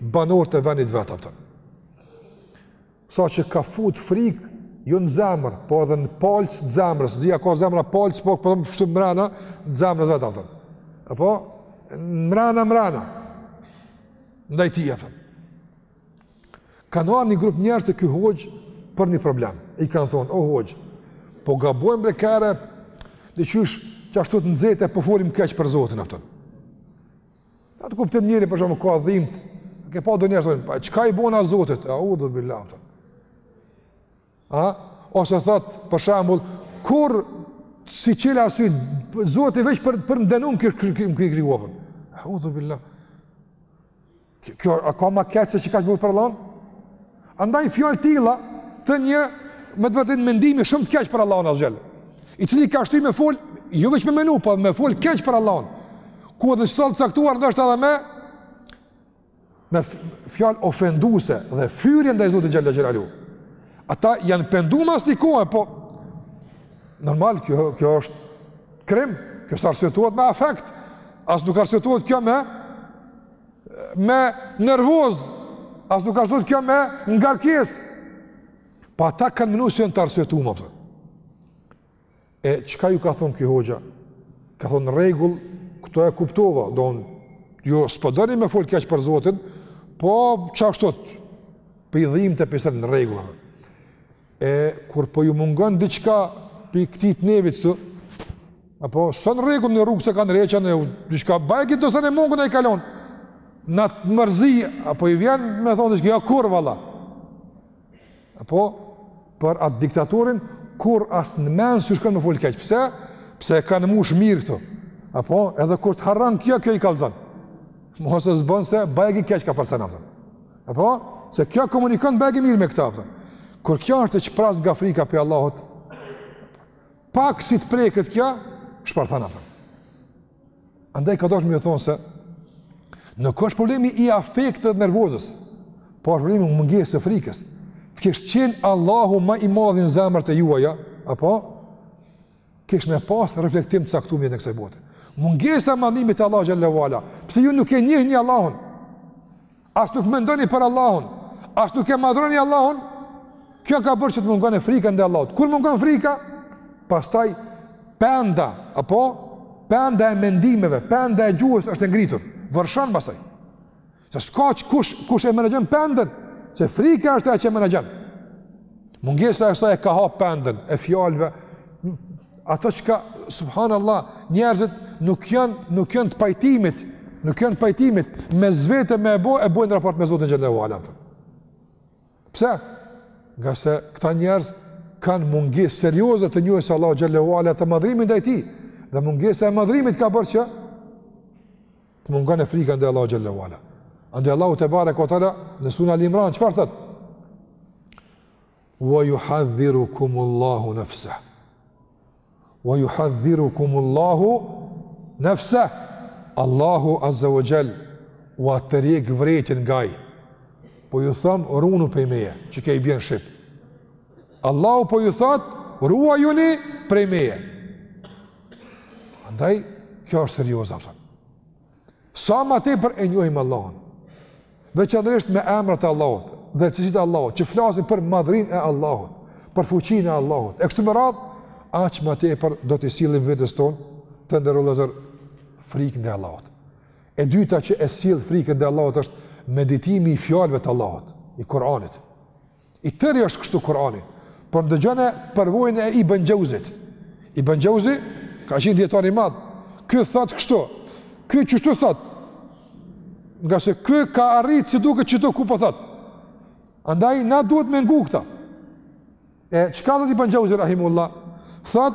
banorët e vendit vet, a kupton. Sa që ka fut frikë jo në zemër, po edhe në palcë të zemrës, s'di a ka zemra palcë, po kupton, po ashtu mrena, t'zemrës vet, a kupton. Apo, mrena, mrena, ndaj tij, a kupton. Kanë ardh një grup njerëz te ky hoxhë për një problem. I kanë thonë, o hoxhë, po gabojmë bre, ka herë, dhe qysh qashtu të nxehtë, po folim keq për Zotin, a kupton. N'at kuptim njeri, për shembull, ka dhimt, ke pa do njerëz, pa, çka i bona Zotit? Audhu billah, a kupton. A? Ose thot, për shembull, kur s'i çel, a, sikur Zoti veç për me m'dënu m'ka kriju. Audhu billah. Kjo a ka më keq se çka bëu për Allah? Andaj fjalë të tilla të një me të vërtetë mendimi shumë të keq për Allahun azhjal. I cili ka shtyjë me fol, jo vetëm me menu, po me fol keq për Allahun. Ku edhe raste të caktuar ndoshta edhe me me fjalë ofenduese dhe fyerje ndaj Zotit xhalla xhelalu. Ata janë penduar mas një kohe, po normal kjo kjo është krim, kjo s'arsyetohet me afekt. As nuk arsyetohet kjo me me nervoz, as nuk arsyetohet kjo me ngarkesë. Po ata kanë menu se janë të arsyetuar. E çka ju ka thonë ky hoxha? Ka thonë n'rregull, këto e kuptova, do un ju s'po doni me fol keq për Zotin, po çfarë thot? Po i dhim të pesën në rregull. E kur po ju mungon diçka për këtë të nevit këtu, apo s'jon n'rregull në rrugë s'e kanë ndreq e diçka bajagi do sene mungon, a i kalon në mërzi apo i vjen me thonë diçka ja kurrë valla. Apo, për atë diktatorin, kurrë as në men s'ju shkon me fol keq. Pse? Pse e kanë mush mirë këtu. Apo, edhe kur të harron kjo, kjo i kallëzon. Mos se s'bon se bajagi keq ka përse në, kupton. Apo, se kjo komunikon bajagi mirë me këta, kupton. Kur kjo është e zbraz nga frika prej Allahut, pak si të preket kjo, shpërthen, kupton. Andaj ka dasht me thonë se nuk është problemi i afektit nervozës, po është problemi i mungesës së frikës. Të kish qenë Allahu ma i madh në zemrat e juaja, apo kish me pas reflektim të caktum n'jetën e kësaj bote. Mungesa e madhrimit të Allahut xhelle ve ala. Pse ju nuk e njihni Allahun? As nuk mendoni për Allahun, as nuk e madhroni Allahun. Kjo ka bërë që të mungon e frika ndaj Allahut. Kur mungon frika, pastaj penda apo penda e mendimeve, penda e gjuhës është e ngritur. Vërshon pastaj. Se s'ka që kush, kush e menaxhon pendën, se frika është ajo që e menaxhon. Mungesa e saj e ka hapë pendën e fjalëve, Ato çka, subhanallah, njerëzit nuk janë, nuk janë të pajtimit, nuk janë të pajtimit, mes vete me e bo, e bojnë n'raport me Zotin xhelle ve ala. Pse? Ngase këta njerëz kanë mungesë serioze të njohjes së Allahut xhelle ve ala, të madhrimit ndaj tij, dhe mungesa e madhrimit ka bërë që të mungon e frika ndaj Allahut xhelle ve ala. Andaj Allahu tebareke ve teala, në suren Ali Imran, çfarë thotë? Wa yuhadhirukum Allahu nafsah. Wa yuhadhirukum Allahu nafsah. Allahu azza wa jall ua tërheq vërejtjen nga Ai. Po ju thom rrunu prej meje, qeky i bjen shqip. Allahu po ju thot ruajuni prej meje. Andaj kjo është serioze apo? Sa ma tepër e njohim Allahun, veçanërisht me emrat e Allahut dhe cilësitë e Allahut, që flasin për madhërinë e Allahut, për fuqinë e Allahut. E kështu me radhë, aq ma tepër do t'i sjellim vetes tonë të nderuar vëllezër frikën ndaj Allahut. E dyta që e sjell frikën ndaj Allahut është meditimi i fjalëve të Allahut, i Kuranit. I tëri është kështu Kurani. Por ndëgjone përvojën e Ibn Gjauzit. Ibn Gjauzi ka qenë dijetar i madh. Ky thot kështu. Ky qështu thot. Ngase ky ka arritë si duket qëtu ku po thot. Andaj, na duhet me ngu këta. E, çka thot Ibn Gjauzi, Rahimullah? Thot,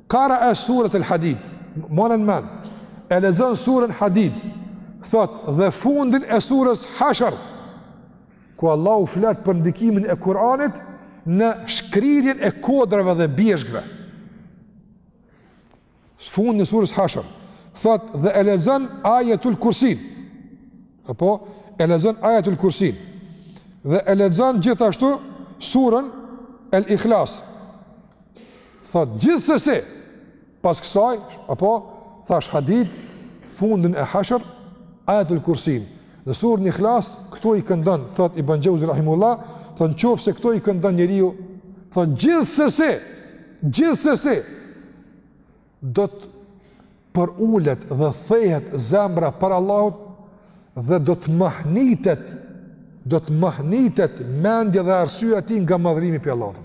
Karae suretel Hadid, monen men, e lexon surën Hadid, thot dhe fundin e surës hashër, ku Allahu flet për ndikimin e Kur'anit në shkrirjen e kodrave dhe bjeshkve. Fundin e surës hashër, thot dhe e lexon ajetul kursin, apo e lexon ajetul kursin, dhe e lexon gjithashtu surën el-Ihlas, Thotë, gjithsesi, pas kësaj, apo, thash Hadid, fundin e hashër, ajetul kursin, dhe surën Ihlas, këto i këndon, thotë Ibn Gjauzi Rahimullah, thotë në qoftë se këto i këndon njeriu, thotë gjithsesi, gjithsesi, do të përulet dhe thehet zemra para Allahut dhe do të mahnitet, do të mahnitet mendja dhe arsyeja e tij nga madhërimi prej Allahut.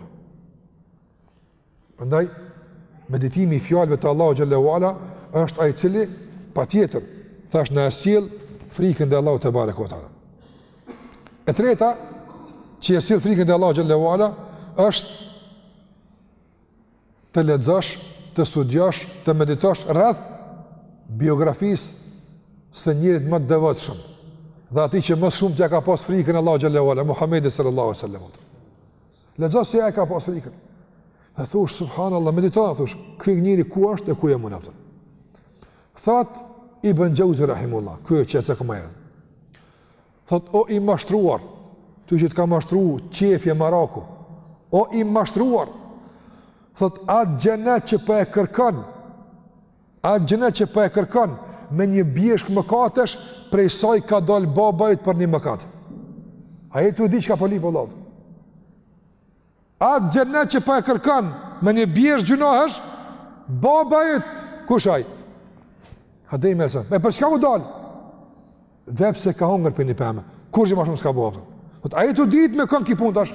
Prandaj meditimi i fjalëve të Allahut xhelle ue ala është ai i cili patjetër thash na sjell frikën e Allahut tebareke ue teala. E treta që e sjell frikën e Allahut xhelle ue ala është të lexosh, të studiosh, të meditosh rreth biografisë së njerit më të devotshëm dhe atij që më shumti ia ka pas frikën e Allahut xhelle ue ala Muhamedit sallallahu alaihi wasallam. Lexo si ja ka pas frikën. E thush, subhanallah, mediton, thush, ky njeri ku është e ku jam unë aftën. Thot, Ibn Gjauzi Rahimullah, ky që e cekëm më herët. Thot, o i mashtruar, ty që të ka mashtru qefi e maraku, o i mashtruar, thot, atë xhenet që po e kërkon, Atë xhenet që po e kërkon me një bjeshk mëkatesh, prej saj ka dalë baba yt për një mëkat. A je tu di çka po lyp, o i lodht? Atë xhenet që po e kërkon me një bjeshk gjynahesh, baba yt kush ai? Ademi alejhi selam, e për çka u dalë? Dhe pse ka hongër prej një peme, kurgjo ma shumë s'ka bo? A je tu ditë me kënd ki punë tash?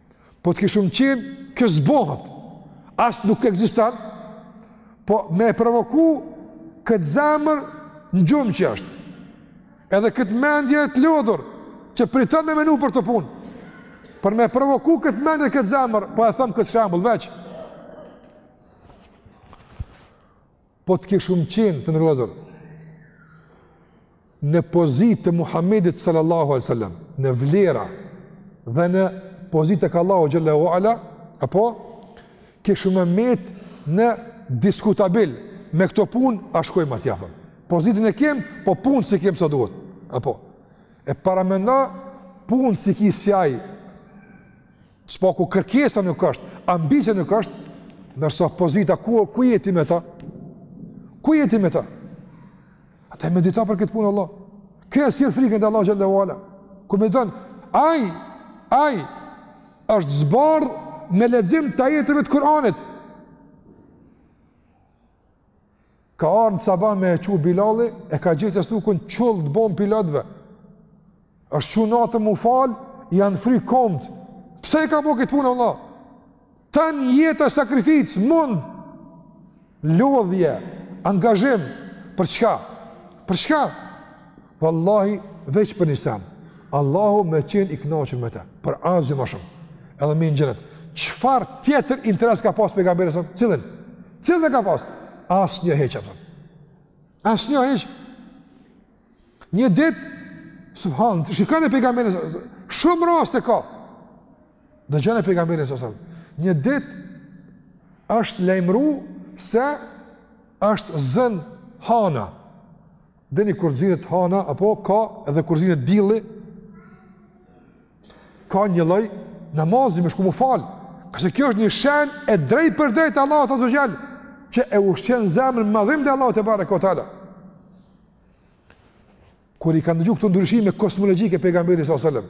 Po të kishim qenë, kjo s'bohet, as nuk ekziston, po me e provoku këtë zemër në gjumë që është, edhe këtë mendje të lodhur, që priton me menu për këtë punë, por me e provoku këtë mendje e këtë zemër, po e thom këtë shembull veç. po të kishim qenë të ndruazër, në pozitë të Muhammedit sallallahu alaihi wasallam, në vlera dhe në pozitë tek Allahu xhelle ue ala, apo kishum me met në diskutabil me këto punë a shkoj më atje apo. Pozitën e kem, po punë s'i kem sa duhet. Apo e paramendo punë s'i ki si ai. S'paku kërkesa nuk është, ambicia nuk është, ndërsa pozita ku, ku jeti me ta? Ku jeti me ta? Ata, a medita për këtë punë, vlla. Kjo e sjell frikën te Allahu xhelle ue ala. Kur mediton, aj, aj, është zbardh me lexim të ajeteve të Kur'anit. Ka ardhë në sabah me e qu Bilali, e ka gjetë mjekrën qull të bonë prej lotve. Është çu natën m'u falë, i janë fry komët. Pse e ka bo këtë punë, vlla? Tanë jeta sakrificë, mund. Lodhje, angazhim, për çka? Për çka? Wallahi veç për një sen. Allahu me qenë i kënaqur me të. Për asgjë më shumë. Edhe me hi n'xhenet. Çfarë tjetër interes ka pas pejgamberi sa? Cilën? Cilën e ka pas? Asnjë hiç a po. Asnjë hiç. Një ditë subhan, shikoni pejgamberin shumë raste ka. Dëgjoni pejgamberin s.a.s. Një ditë është lajmëru se është zën hana Dini kur nzihet hana, apo ka edhe kur nzihet dilli, ka një lloj namazi me shku m'u falë, ngase kjo është një shenjë e drejtpërdrejtë e Allahut azze ue xhel, që e ushqen zemrën me madhërim të Allahut tebareke ue teala. Kur i ka ndëgju këto ndryshime kosmologjike pejgamberi s.a.s.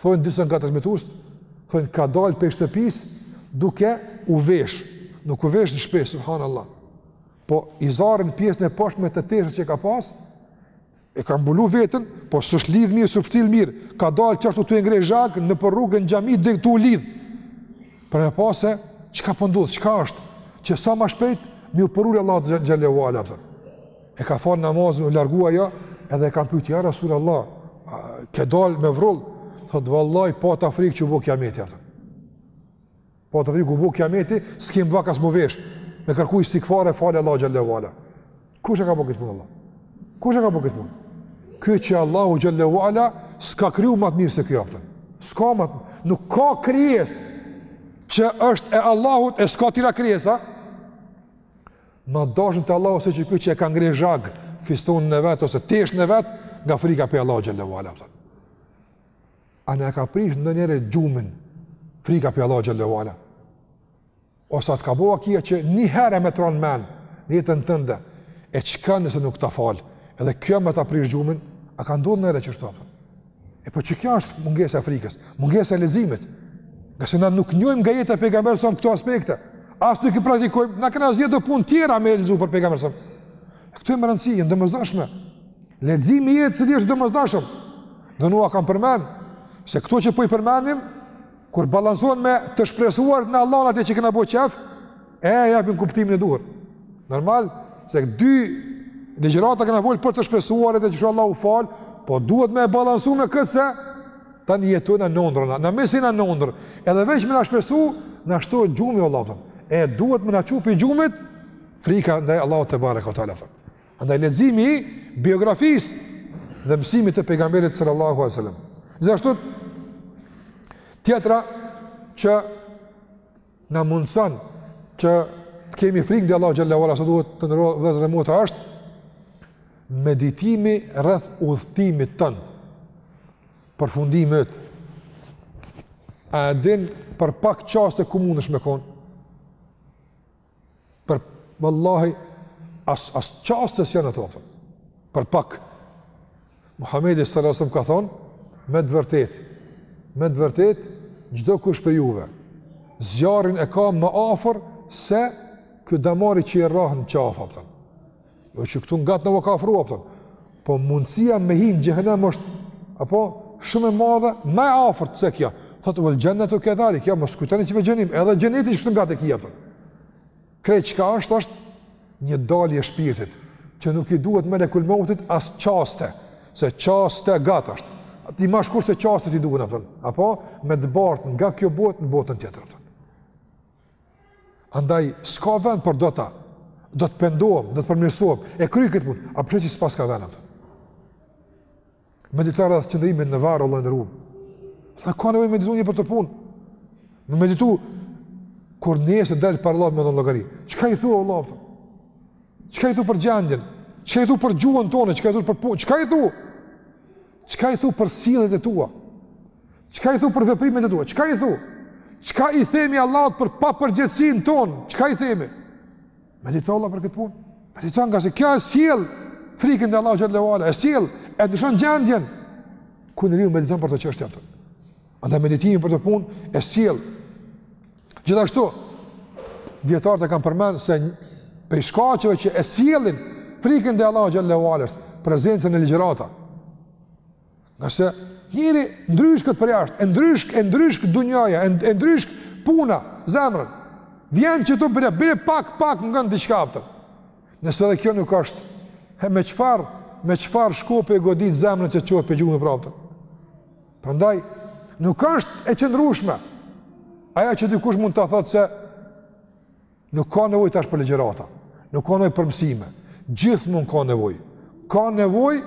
thonë disa nga transmetuesit, thonë ka dalë prej shtëpisë duke u vesh, nuk u vesh në shtëpi subhanallahu. Po izarin pjesën e poshtme të teshës që ka pas, e ka mbulu veten, po s'është lidh mirë, s'u pshtill mirë, ka dalë qashtu tu e ngre zhag nëpër rrugë n'xhami dhe tu lidh. Për me pa se çka po ndodh, çka është? Që sa më shpejt me iu përul Allahut xhelle ue ala. E ka falë namazin, u largua ajo, edhe e kanë pytë, ja Rasul Allah, ke dalë me vrullë, thotë, vallaj, pata frikë që u bo kiameti, a kupton. Pata frikë u bo kiameti, s'ki më vakt as m'u veshë, me kërku istigfar e falje Allahut xhelle ue ala. Kush e ka bo këtë punë, vlla? Kush e ka bo këtë punë? Ky që Allahu xhelle ue ala, s'ka kriju ma të mirë se ky, a kupton. S'ka ma të, nuk ka krijesë që është e Allahut, e s'ka tjera krijesa? Na dashtë Allahu siç ky që e ka ngre zhag fistonin e vet ose teshën e vet nga frika prej Allahut xhelle ue ala. A na e ka prish ndonjëherë gjumin frika prej Allahut xhelle ue ala. Ose a të ka bo vakia që një herë me t'ra n'men në jetën tënde e çka nëse nuk ta fal edhe kjo me ta prish gjumin a ka ndodh nihere kështu a kupton. E po që kjo është mungesa e frikës, mungesa e leximit, ngase na nuk njojmë nga jeta e pejgamberit alejhi selam këto aspekte, as nuk i praktikojmë, na kena zgjedh do punë tjera me lexu për pejgamberin alejhi selam. E këto janë me rëndësi, janë domosdoshme, leximi i jetës së tij është domosdoshëm, dhe ua kam përmend, se këto që po i përmenim, kur balansohen me të shpresuar në Allahun atje që kena bo qef, e japin kuptimin e duhur. Normal, se dy ligjërata kena fol për të shpresuarit edhe që Allahu fal, po duhet me e balansu me këtë se tani jetojna n'ondrra na, na mesim n'ondërr, edhe veç me na shpresu, na shtu gjumi vallahi, a kupton. e duhet me na çu pi gjumit, frika ndaj Allahut tebareke ue teala, andaj leximi i biografisë dhe mësimit të pejgamberit sallallahu alaihi wasallam. Gjithashtu, tjetra që Na mundëson që të kemi frikë ndaj Allahut xhelle ue ala, se duhet të nderuar vëllezër e motra është, meditimi rreth udhëtimit tënd, përfundimit, a e din për pak çaste ku munesh me konë? Po vallahi as as çaste s'janë ato. Për pak Muhamedi sallallahu alaihi wasallam ka thonë me të vërtetë, me të vërtetë çdo kush prej juve zjarrin e ka më afër se ky damari që i rrah në qafë, a kupton. Jo që këtu ngat na u ka afrua, a kupton. Po mundësia me hi n'xhehenem është, apo, shumë e madhe, ma e afërt se kjo. Thotë, uel xhennetu kedhalik, jo mos kujtoni që veç xhehenemi, edhe xhenneti është ngat e ki, a kupton. Krejt çka është, është një dalje e shpirtit, që nuk i duhet melekul meutit as çaste, se çaste gatë është. Ti ma shkurt se çaste t'i duhet, a kupton. Apo, me të bartë nga kjo botë në botën tjetër, a kupton. Andaj, s'ka vend për do ta, do të pendohem, do të përmirësohem, e kry këtë punë, a pe sheh që s'paska vend, a kupton. Medito rreth qëndrimit në varr, Allahu na ruajt. A ka nevojë me meditu njeri për këtë punë. Me meditu, kur nesër del para Allahut me dhënë llogari. Çka i thua Allahut? Çka i thua për gjendjen? Çka i thua për gjuhën tonë? Çka i thua për punë? Çka i thua? Çka i thua për sjelljet e tua? Çka i thu për veprimet e tua? Çka i thu? Çka i themi Allahut për papërgjegjësinë tonë? Çka i themi? Medito vlla për këtë punë. Medito ngase kjo e sjell frikën ndaj Allahut xhallahu ala, e sjell e ndryshon gjendjen kur njeriu mediton për këto çështje, a kupton. Andaj meditimi për këtë punë e sjell. Gjithashtu dijetarët e kanë përmend se prej shkaqeve që e sjellin frikën ndaj Allahut xhallahu ala është prezenca në ligjërata Ngase njeri ndryshket përjashtë, e ndryshk, e ndryshk dunjaja, e ndryshk puna, zemrën. Vjen që të bërja, bërja pak, pak ngon diçka, a kupton. Nëse edhe kjo nuk është, he me çfarë, me çfarë shkopi e godit zemrën që të çohet prej gjumi, a kupton. Prandaj, nuk është e qëndrueshme ajo që dikush mund ta thotë se Nuk ka nevojë tash për ligjërata, nuk ka nevojë për mësime. Gjithmonë ka nevojë. Ka nevojë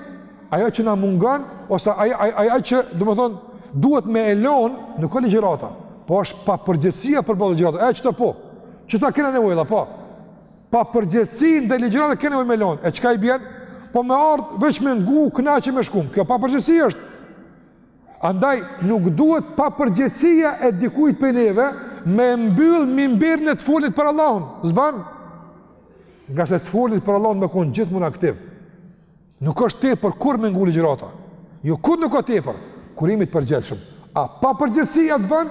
ajo që na mungon ose ajo ajo, ajo që, domethënë, duhet me e lënë, nuk ka ligjërata, po është papërgjegjësia përballë ligjërata. Ajo çto po? Qita kena nevojë vlla, po. Papërgjegjësinë ndaj ligjërata kena nevojë me lënë. E çka i bjen? Po me ardh veç me ngu, knaqe, me shku. Kjo papërgjegjësi është. Andaj, nuk duhet papërgjegjësia e dikujt prej neve, me mbyllë mimberin, të folit për Allahun, s'ban. Ngase të folit për Allahun me konë gjithmonë aktiv. Nuk është tepër kurrë me ngu ligjërata. Jo, kur nuk ka tepër? Kur jemi të përgjegjshëm. A papërgjegjësia të ban,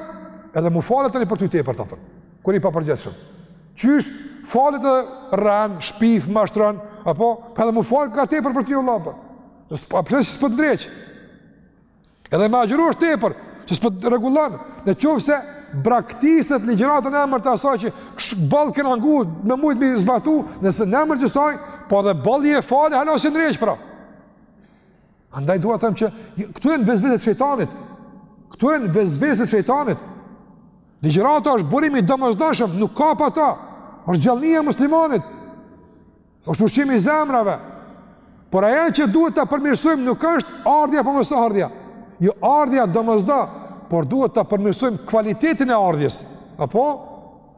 edhe mu fal tani për ty tepër, a kupton. Kur jemi papërgjegjshëm. Qysh, falet edhe rren, shpif, mashtron, apo, edhe mu fal ka tepër për ty vlla, përse s'po të ndreq? Edhe me agjëru është tepër, që s'po të rregullon, në qoftë se braktiset ligjërata në emër të asaj që boll kena ngu me mujtë me zbatu, nëse në emër të saj, po edhe boll je falë, hala s'je ndreq pra. Andaj dua të them që këto janë vesveset e shejtanit, këto janë vesveset e shejtanit, ligjërata është burim i domosdoshëm, nuk ka pa ta, është gjallnia e muslimanit, është ushqim i zemrave. Por ajo që duhet ta përmirësojmë nuk është ardhja apo mos ardhja. Jo ardhja domosdo, por duhet ta përmirësojmë kualitetin e ardhjes. Apo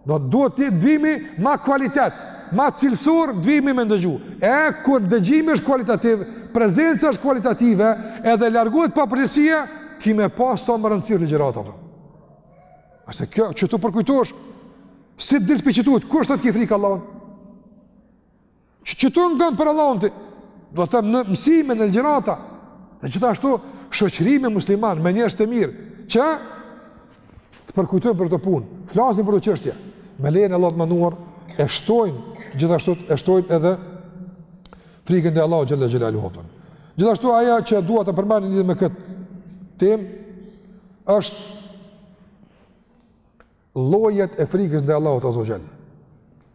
duhet të jetë, të vimi më kualitet, më cilësor të vimi me ndëgju. E kur dëgjimi është kualitativ, prezenca është kualitative, edhe largohet papërgjegjësia, ti me pa sa me rëndësi ligjërata apo. Ose kjo, që tu përkujtosh, si të dilë për qëtuit, kur sot ki frikë Allahun? Që të ngojmë për Allahun ti, do të thotë në mësime, në ligjërata, dhe gjithashtu shoqërimi me musliman, me njerëz të mirë, që të përkujtojnë për këto punë, flasin për këto çështje, me lejën e Allahut të madhëruar, e shtojnë, gjithashtu e shtojnë edhe frikën ndaj Allahut xhel-le xhelaluhu. Gjithashtu ajo që dua ta përmendi lidhje me këtë tem, është llojet e frikës ndaj Allahut azze ve xhel.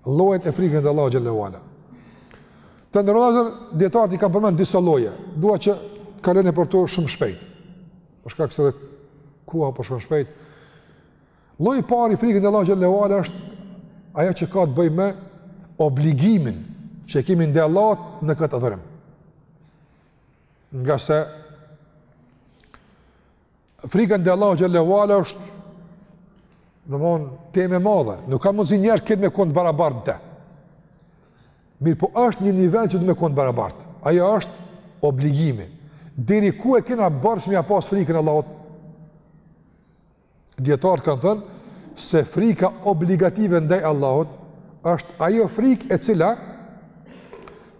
Llojet e frikës ndaj Allahut xhel-le ve ala. Të nderuar vëllezër dijetarët i kanë përmend disa lloje. Dua që të kalojnë për to shumë shpejt. Për shkak se koha po shkon shumë shpejt. Lloji i parë i frikës ndaj Allahut xhel-le ve ala është ajo që ka të bëjë me obligimin që e kemi ndaj Allahut në këtë adhurim. Ngase Frika ndaj Allahut xhel-le ve ala është domethënë temë e madhe. Nuk ka mundësi njerëzit me kon t'barabartë. Mirëpo është një nivel që duhet me kon t'barabartë. Ajo është obligimi. Deri ku e kena borxh me ia pas frikën Allahut? Dijetarët kanë thënë se frika obligative ndaj Allahut është ajo frikë e cila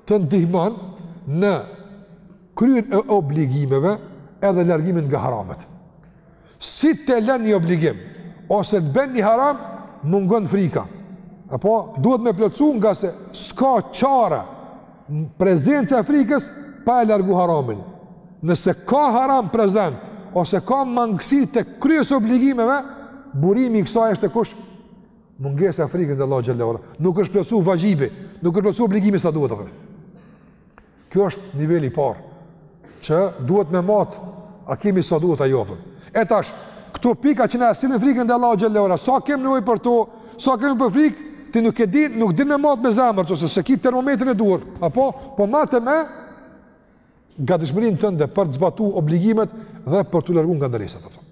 të ndihmon në Kryerjen e obligimeve edhe largimin nga haramet. Si ta len një obligim, ose ta bën një haram, mungon frika. Apo, duhet me plotësu ngase s'ka çare prezenca e frikës pa e largu haramin. Nëse ka haram prezent, ose ka mangësi te kryerjes së obligimeve, burimi i kësaj është kush? Mungesa e frikës ndaj Allahut xhel-le ve ala. Nuk është plotësu vaxhibi, nuk është plotësu obligimi sa duhet të fërë. Kjo është niveli i parë që duhet me mat, a kemi sa duhet a jo, apo. E tash, këto pika që na sillin frikën ndaj Allahut xhel-le ve ala, sa kemi nevojë për to, sa kemi për frikë, ti nuk e din, nuk din me mat me zemër, se s'e ki termometrin e duhur, apo po mate me gatishmërinë tënde për të zbatu obligimet dhe për t'u largu nga ndalesat ato.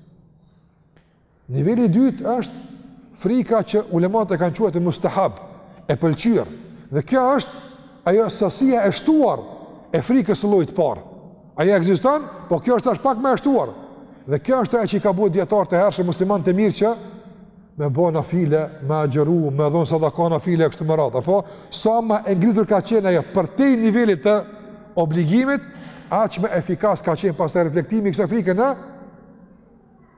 Niveli i dytë është frika që ulemat e kanë quajtur mustehab, e pëlqyer. Dhe kjo është ajo sasia e shtuar e frikës së llojit të parë. Ajo ekziston, por kjo është tash pak më e shtuar. Dhe kjo është ajo që i ka bërë dijetarët të hershëm musliman të mirë që me bo nafile, me agjëru, me dhon sadaka nafile e kështu me radhë, apo sa më e ngritur ka qenë ajo përtej nivelit të obligimit, aq më efikas ka qenë pastaj reflektimi i kësaj frike në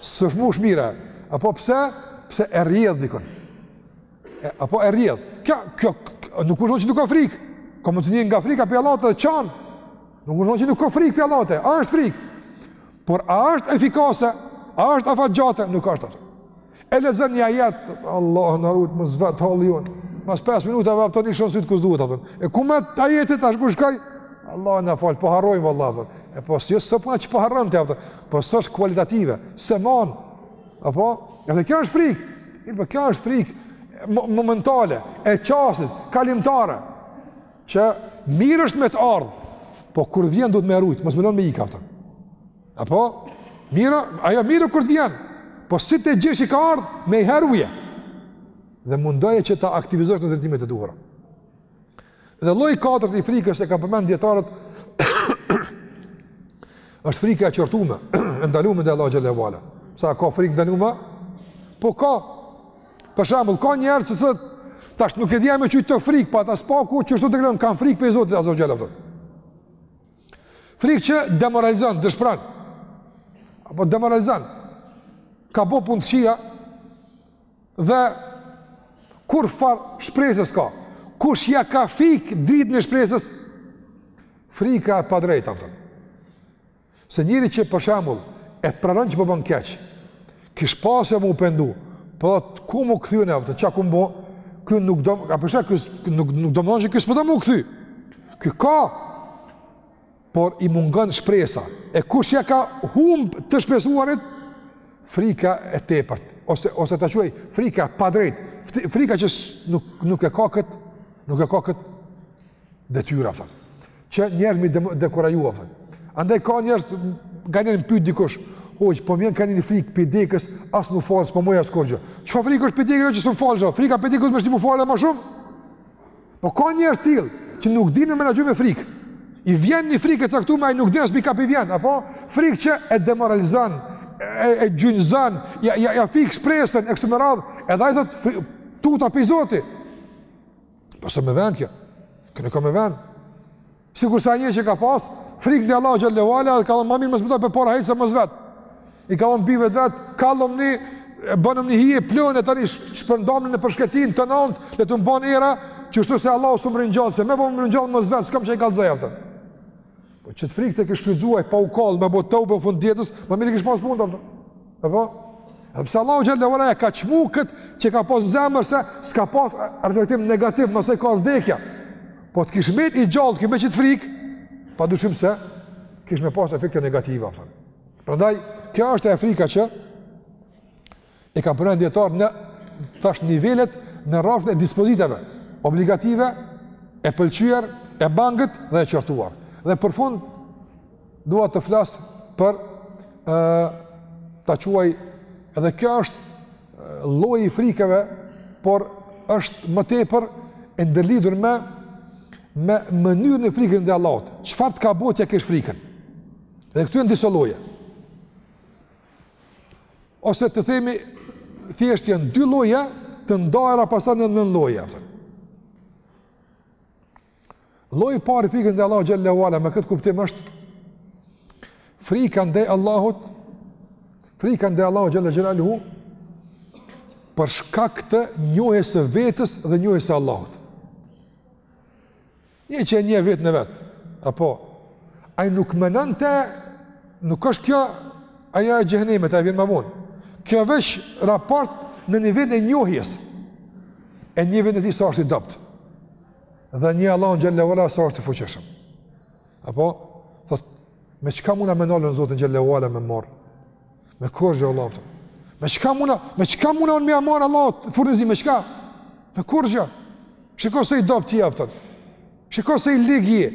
Së shmush mira, apo pse? Pse e rrjedh dikun. E, apo e rrjedh. Kjo, kjo, kjo nuk është që nuk ka frikë. Ka me të nji nga frika për Allahut dhe qan. Nuk është që nuk ka frikë prej Allahut, ajo është frikë. Por a është efikase, a është afatgjate, nuk është afat. E lexon një ajet, Allah na rujt, mos vet halli jonë. Mas 5 minuta veç, a kupton, i lshon sytë ku s' duhet, a kupton. E ku mbet ajeti, a, ku shkaj? Allah na fal, po harrojmë, Allah, a kupton. E pas, jo së pa që po harrojmë të, a kupton. Po s'është kualitative, si më. Apo, edhe kjo është frikë. Mirë, po kjo është frikë momentale, e çastit, kalimtare që mirë është me të ardhë, po kur vjen duhet me e rujtë, mos me lonë me ik, a kupton. Apo, mirë, ajo mirë kur të vjen, po si të gjen që ka ardhë, menjiherë ruje. Dhe mundohu që ta aktivizosh në drejtimet e duhura. Dhe lloji i katërt i frikës që e kanë përmend dijetarët është frika e qortume, e ndalume ndaj Allahut xhelle ve ala. Pse, a ka frikë të ndalume? Po ka. Për shembull, ka njerëz të cilët tash nuk e di a me qujt frikë, po ata së paku qështu të thonë kam frikë prej Zotit azze ve xhel, thotë. Frikë që demoralizon, dëshpëron. Apo demoralizon. Ka bo punë të kqia, dhe kurrfarë shprese s'ka, kush ja ka fik dritën e shpresës, frika e padrejtë, a kupton. Se njeri që për shembull e pranon që po bon keq, kish pasë me u pendu, po thotë ku me u kthy unë, a kupton, çka kom bo, ky nuk do, a përshet, kjo nuk, nuk do me thonë që ky s'po do me u kthy, ky ka, por i mungon shpresa. E kush ja ka humb të shpresuarit? Frika e tepërt, ose ose ta quaj frika e padrejt, frika që nuk nuk e ka kët, nuk e ka kët detyrë, a kupton. Që njerëzit me i dekurajua. Andaj ka njerëz nganjëherë pyet dikush, "Hoxhë, po vjen nga një frikë prej vdekjes, as nuk falesh, s'po bon as kurrgjo." Çfarë frikë është prej vdekjes që s'u fal? Frika prej vdekjes me të shti me u fal ma shumë. Po ka njerëz të tillë që nuk dinë me menaxhu me frikë. I vjen një frikë e caktuar, ai nuk dinë as prej kah po i vjen, apo frikë që e demoralizon, e, e gjunjëzon, ja, ja, ja fik shpresën, e kështu me radhë, edhe ai thotë, tutna prej Zotit. Po s'o me vend kjo, kjo nuk o me vend. Sikurse ai një që ka pas frik nga Allahu xhelle ve ala dhe ka thënë më mirë mos me dal përpara, se mos vet. I ka thënë bijve të vet, kallomni e bonomni hi e pluhn e tani shpërndamën nëpër shkretëtinë tonë, le të më ban era, që ashtu se Allahu s'um ringjall se në po më ringjall mos vet, s'kam çka i kallzoj atë. Po qet frikë ta kish shfrytzuaj pa u kall me bo teube n'fund të jetës, më mirë kish pas punën. Apo? E pse Allahu xhele ue ala e ka çmu kët që ka pas zemër se s'ka pas reflektim negativ, mas asaj ka vdekja. Po të kish mbet i gjallë të kish me qit frikë, pa dyshim se kish me pas efekte negative apo. Prandaj kjo është e frika që e ka pranë dijetarët tash nivelet në rrafshin e dispozitave obligative e pëlqyer e mangët dhe e qortuar. Dhe për fund dua të flas për ë ta quaj edhe kjo është lloji i frikave, por është më tepër e ndërlidhur me me mënyrën e frikës ndaj Allahut. Çfarë të ka bo t'ia kesh frikën? Dhe këtu janë disa lloje. Ose të themi, thjesht janë dy lloje të ndara pastaj në nënlloje. Lloji i parë i frikës ndaj Allahut xhele ue ala me këtë kuptim është frika ndaj Allahut, frika ndaj Allahut xhele xhelaluhu për shkak të njohjes së vetes dhe njohjes së Allahut. Një që e njeh veten e vet, apo, ai nuk menon te, nuk është kjo, ajo e xhehenemit, ajo vjen më vonë. Kjo veç raport në nivelin e njohjes, e njeh veten e tij sa është i dobët. dhe e njeh Allahun xhele ue ala sa është i fuqishëm. Apo, thot, me çka muna me nal unë Zotin xhele ue ala me m'marrë? Me kurgjë e Allah, me çka muna, me çka muna unë me ia marrë Allahut furnizimin, me çka? Me kurgjë, shiko sa i dobët je a kupton, shiko sa i ligë je,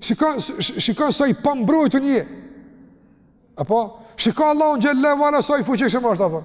shiko, shiko sa i pambrojtun je, apo, shiko Allahun xhele ue ala sa i fuqishëm është, apo,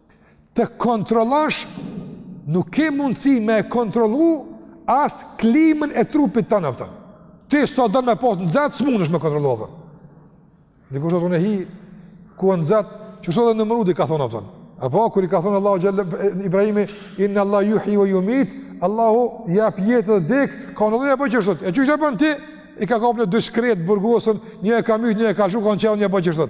të kontrollosh nuk ke mundësi me e kontrollu as klimën e trupit tan a kupton. Ti s'don me pas nxehtë, s'mundesh me kontrollu a kupton. Në kështë të të në hi, dikun nxehtë, qashtu edhe Nemrudi ka thonë a kupton. Apo, kur i ka thonë Allahu xhele, Ibrahimi, inne Allahe juhji ue jumit, Allahu jep jetë dhe dekë, ka thonë edhe unë e boj qeshtu. E qysh e bon ti? I ka kap dy t'shkretë t'burgosun, një e ka myt, një e ka lshu, ka thonë qe, unë e boj qeshtu.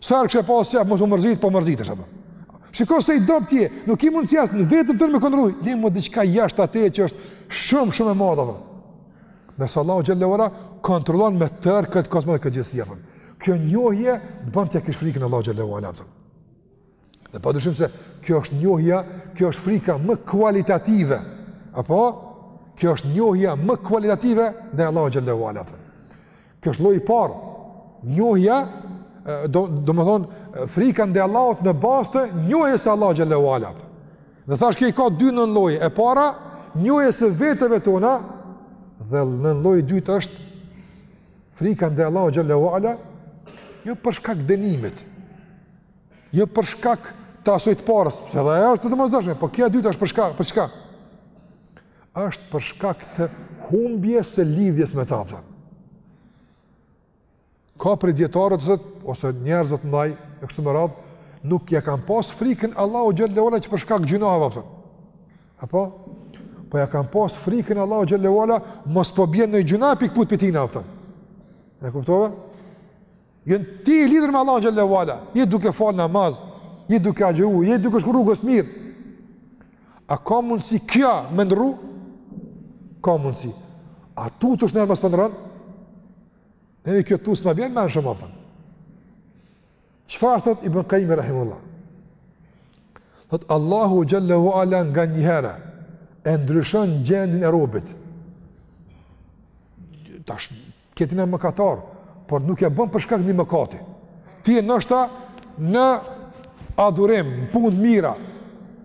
Sa herë kishe pas qef, mos u mërzit, po mërzitesh apo. Shiko sa i dobët je, nuk i mundesh ti as veten tane me kontrollu. Le më diçka jashtë atë që është shumë shumë e madhe. Nëse Allahu xhele ue ala kontrollon me tërë kët kozmos kët gjithësi apo. Kjo njohje t'bon t'ia kesh frikën Allahut xhele ue ala. Dhe pa dyshim se kjo është njohja, kjo është frika më kualitative. Apo? Kjo është njohja më kualitative ndaj Allahut xhele ue ala. Kjo është lloji i parë. Njohja, do, domethënë, frika ndaj Allahut në bazë të njohjes së Allahut xhele ue ala. Dhe thashë kjo i ka dy nënlloje. E para, njohjes së veteve tona, dhe nënlloji i dytë është frika ndaj Allahut xhele ue ala, jo për shkak dënimit, Jo për shkak të asoj të parës, se edhe ajo është e domosdoshme, po kjo e dytë është për shkak, për çka? Është për shkak të humbjes së lidhjes me ta, a kupton. Ka për dijetarët thot ose njerëzit e mdhaj, e kështu me radhë, nuk ja kanë pas frikën Allahut xhele ue ala që për shkak gjynaheve, a kupton. Apo po ja kanë pas frikën Allahut xhele ue ala mos po bjen në gjynahe, po këputen pi tina, a kupton. E kuptove? Je ti i lidhur me Allahun xhele ue ala, je duke fal namaz, je duke agjëru, je duke shku rrugës mirë. A ka mundësi kjo me ndrru? Ka mundësi. A tutesh nëher mos po ndrron? Neve kjo tutë s'na bjen në men shumë, a kupton. Çfarë thot Ibn Kajimi rahimehullah? Thot Allahu xhele ue ala nganjëherë e ndryshon gjendjen e robit. Tash Ke ti na mëkatar, por nuk ja bën për shkak një mëkati. Ti je ndoshta në adhurim, në punë të mira.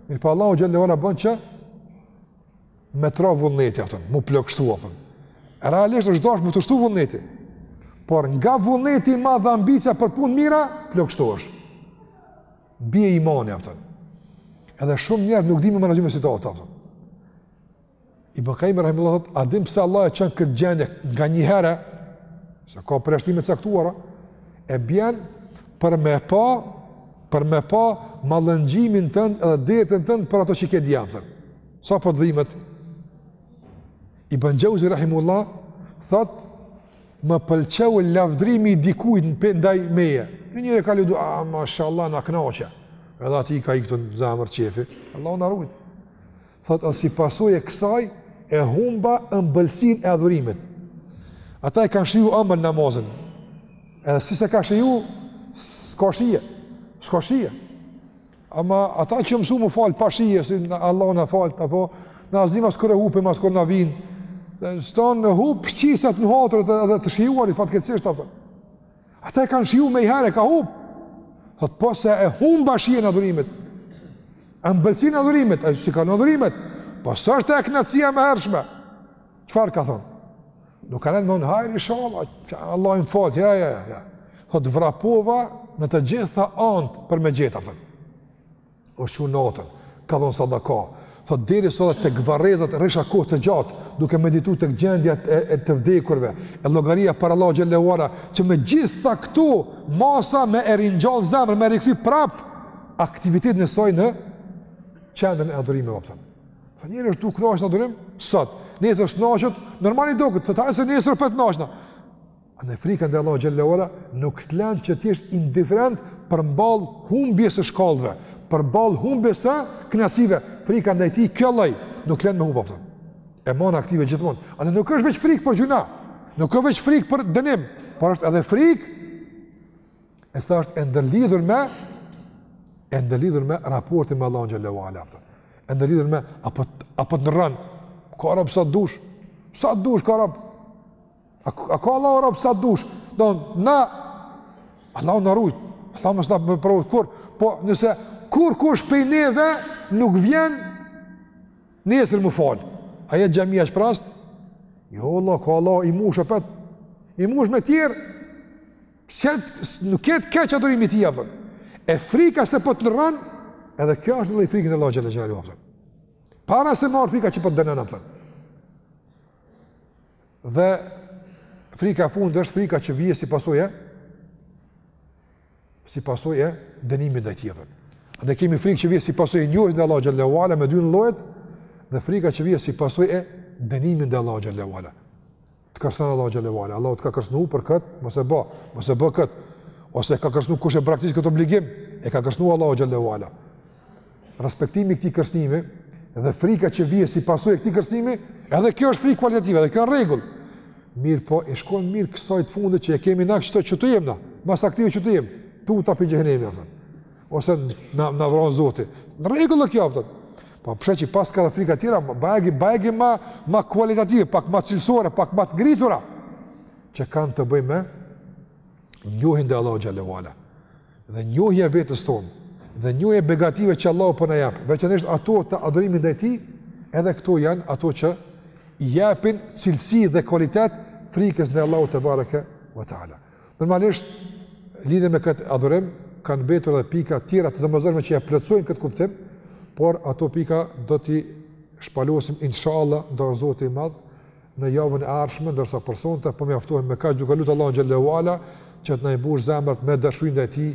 Mirëpo Allahu xhele ue ala bën që me t'ra vullneti, a kupton, m'u plogështu, a kupton. Realisht është dashur me t'u shtu vullneti. Por nga vullneti i madh e ambicia për punët e mira, plogështohesh. Bie imani, a kupton. Edhe shumë njerëz nuk dimë me menaxhu me situatë. Ibn Kajimi rahimehullah thot, a din pse Allahu e çon këtë gjendje nganjëherë, se ka përjashtime të caktuara, e bjen për me pa, për me pa mallëngjimin tënd edhe dertin tënd për ato që ke, a kupton. Sa po t'dhimet? Ibn Xheuzi rahimehullah thot, më pëlqeu lavdrimi i dikujt ndaj meje. Një njeri e ka lavdu, a, mashallah, na kënaqe. Edhe atij i ka hi këtu në zemër qefi. Allahu na rujt. Thotë edhe si pasojë e kësaj, e humba ëmbëlsinë e adhurimit. Ata e kanë shiju ëmbël namazin. Edhe si s'e ka shiju, s'ka shije. S'ka shije. Ama ata që mësu m'u falë pa shije, si ne, Allahu na faltë, apo na as dimë as kur e hupim, as kur na vjen, se na kanë hupë shqisat, nuhaturit edhe, dhe të shijuarit fatkeqësisht, a kupton. Ata e kanë shiju me ni herë, e ka hup. Thot, po pse e humba shijen e adhurimit. Ëmbëlsinë e adhurimit, e si kanë adhurimet. Po s'është kënaqësia e mëhershme. Çfarë ka thonë? Nuk ka në në në hajr inshalla, që Allahu m'fal, ja, ja, ja. Thot, vrapova në të gjitha anët për me gjet, a kupton. është çu natën, ka dhënë sadaka, thot derisa edhe tek varrezat rrisha kohë të gjatë duke medituar tek gjendja e, e të vdekurve, e llogaria para Allahu xhelle ue ala, që me gjitha këto masa me e ringjall zemrën, me rikthy prap aktivitetin e saj në qendrën e adhurimit, a kupton. Po njëri është duke kënaqur në adhurim sot, nesër s'është kënaqur, normal i duket, të thajë se nesër po të kënaqna. Andaj frika ndaj Allahut xhelle ue ala nuk të lën që të jesh indiferent përmball humbjes së shkallëve, përmball humbjes së kënaqësive. Frika ndaj tij kjo lloj nuk lën me hup, a kupton. E man aktive gjithmonë. Andaj nuk është veç frikë për gjyna. Nuk është veç frikë për dënim, por është edhe frikë e cila është e ndërlidhur me e ndërlidhur me raportin me Allahun xhelle ue ala. E ndërlidhur me a po, a po të ndërron. Ka rob sa dush. Sa dush ka rob. A, a ka Allahu rob sa dush? Do, na, Allahu na rujt, Allahu mos na provoftë, kur, po nëse, kurkush pej neve, nuk vjen, nesër m'u fal. A jet xhamia e shprazt? Jo, Allah, ka Allahu, i mush apet, i mush me tjerë, Shet, nuk jet keq adhurimi i tij, a kupton. e frika se po të ndërron, edhe kjo është lloj frike ndaj Allahut xhelle xhelle, para se marë frika që po të dënon, a kupton. dhe frika e fundit është frika që vije si pasojë si pasojë e dënimit ndaj tij. Dhe kemi frikë që vije si pasojë e njohjes ndaj Allahut xhelle ue ala me dy llojet dhe frika që vije si pasojë e dënimit ndaj Allahut xhelle ue ala. Të kërcnon Allahu xhelle ue ala, Allahu të ka kërcënuar për kët, mos e bë, mos e bë kët. Ose ka kërcënuar kush e braktis këtë obligim, e ka kërcënuar Allahu xhelle ue ala. respektimi i këtij kërcënimi dhe frika që vije si pasojë e këtij kërcënimi, edhe kjo është frikë kualitative, edhe kjo është n'rregull. Mirëpo, e shkon mirë kësaj të fundit që e kemi na çto që të jem na, ma aktive që të jem, tuta pej xhehenemit, a kupton. ose na, na vran zoti. Në rregull e kjo, a kupton. po pe sheh që paska edhe frika tjera, bajagi, bajagi ma, ma kualitative, pak ma cilësore, pak ma të ngritura, që kanë të bëjmë me njohjen ndaj Allahut xhelle ue ala. Dhe njohja e vetes tonë, dhe njohja e begative që Allahu po na jap, veçanërisht ato të adhurimit ndaj Tij, edhe këto janë ato që i japin cilësi dhe kualitet frikës ndaj Allahut tebareke ve teala. Normalisht lidhje me këtë adhurim kanë mbetur edhe pika të tjera të domosdoshme që ja plotësojnë këtë kuptim, por ato pika do t'i shpalosim inshallah do Zoti i madh në javën e ardhshme, ndërsa për sonte po mjaftohem me kaq duke lutur Allahun xhallahu ala që të na i bush zemrat me dashurinë ndaj tij,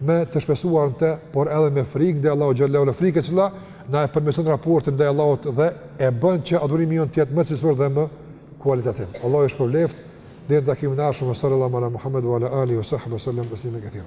me të shpresuar në të, por edhe me frikë ndaj Allahut xhallahu ala, frikë e cila na e përmirëson raportin ndaj Allahut dhe e bën që adhurimi jonë të jetë më cilësor dhe më kualitativ. Allahu ju shpërbleftë. Deri në takimin e ardhshëm sallallahu ala Muhammed wa ala alihi wa sahbihi sallam taslima katira.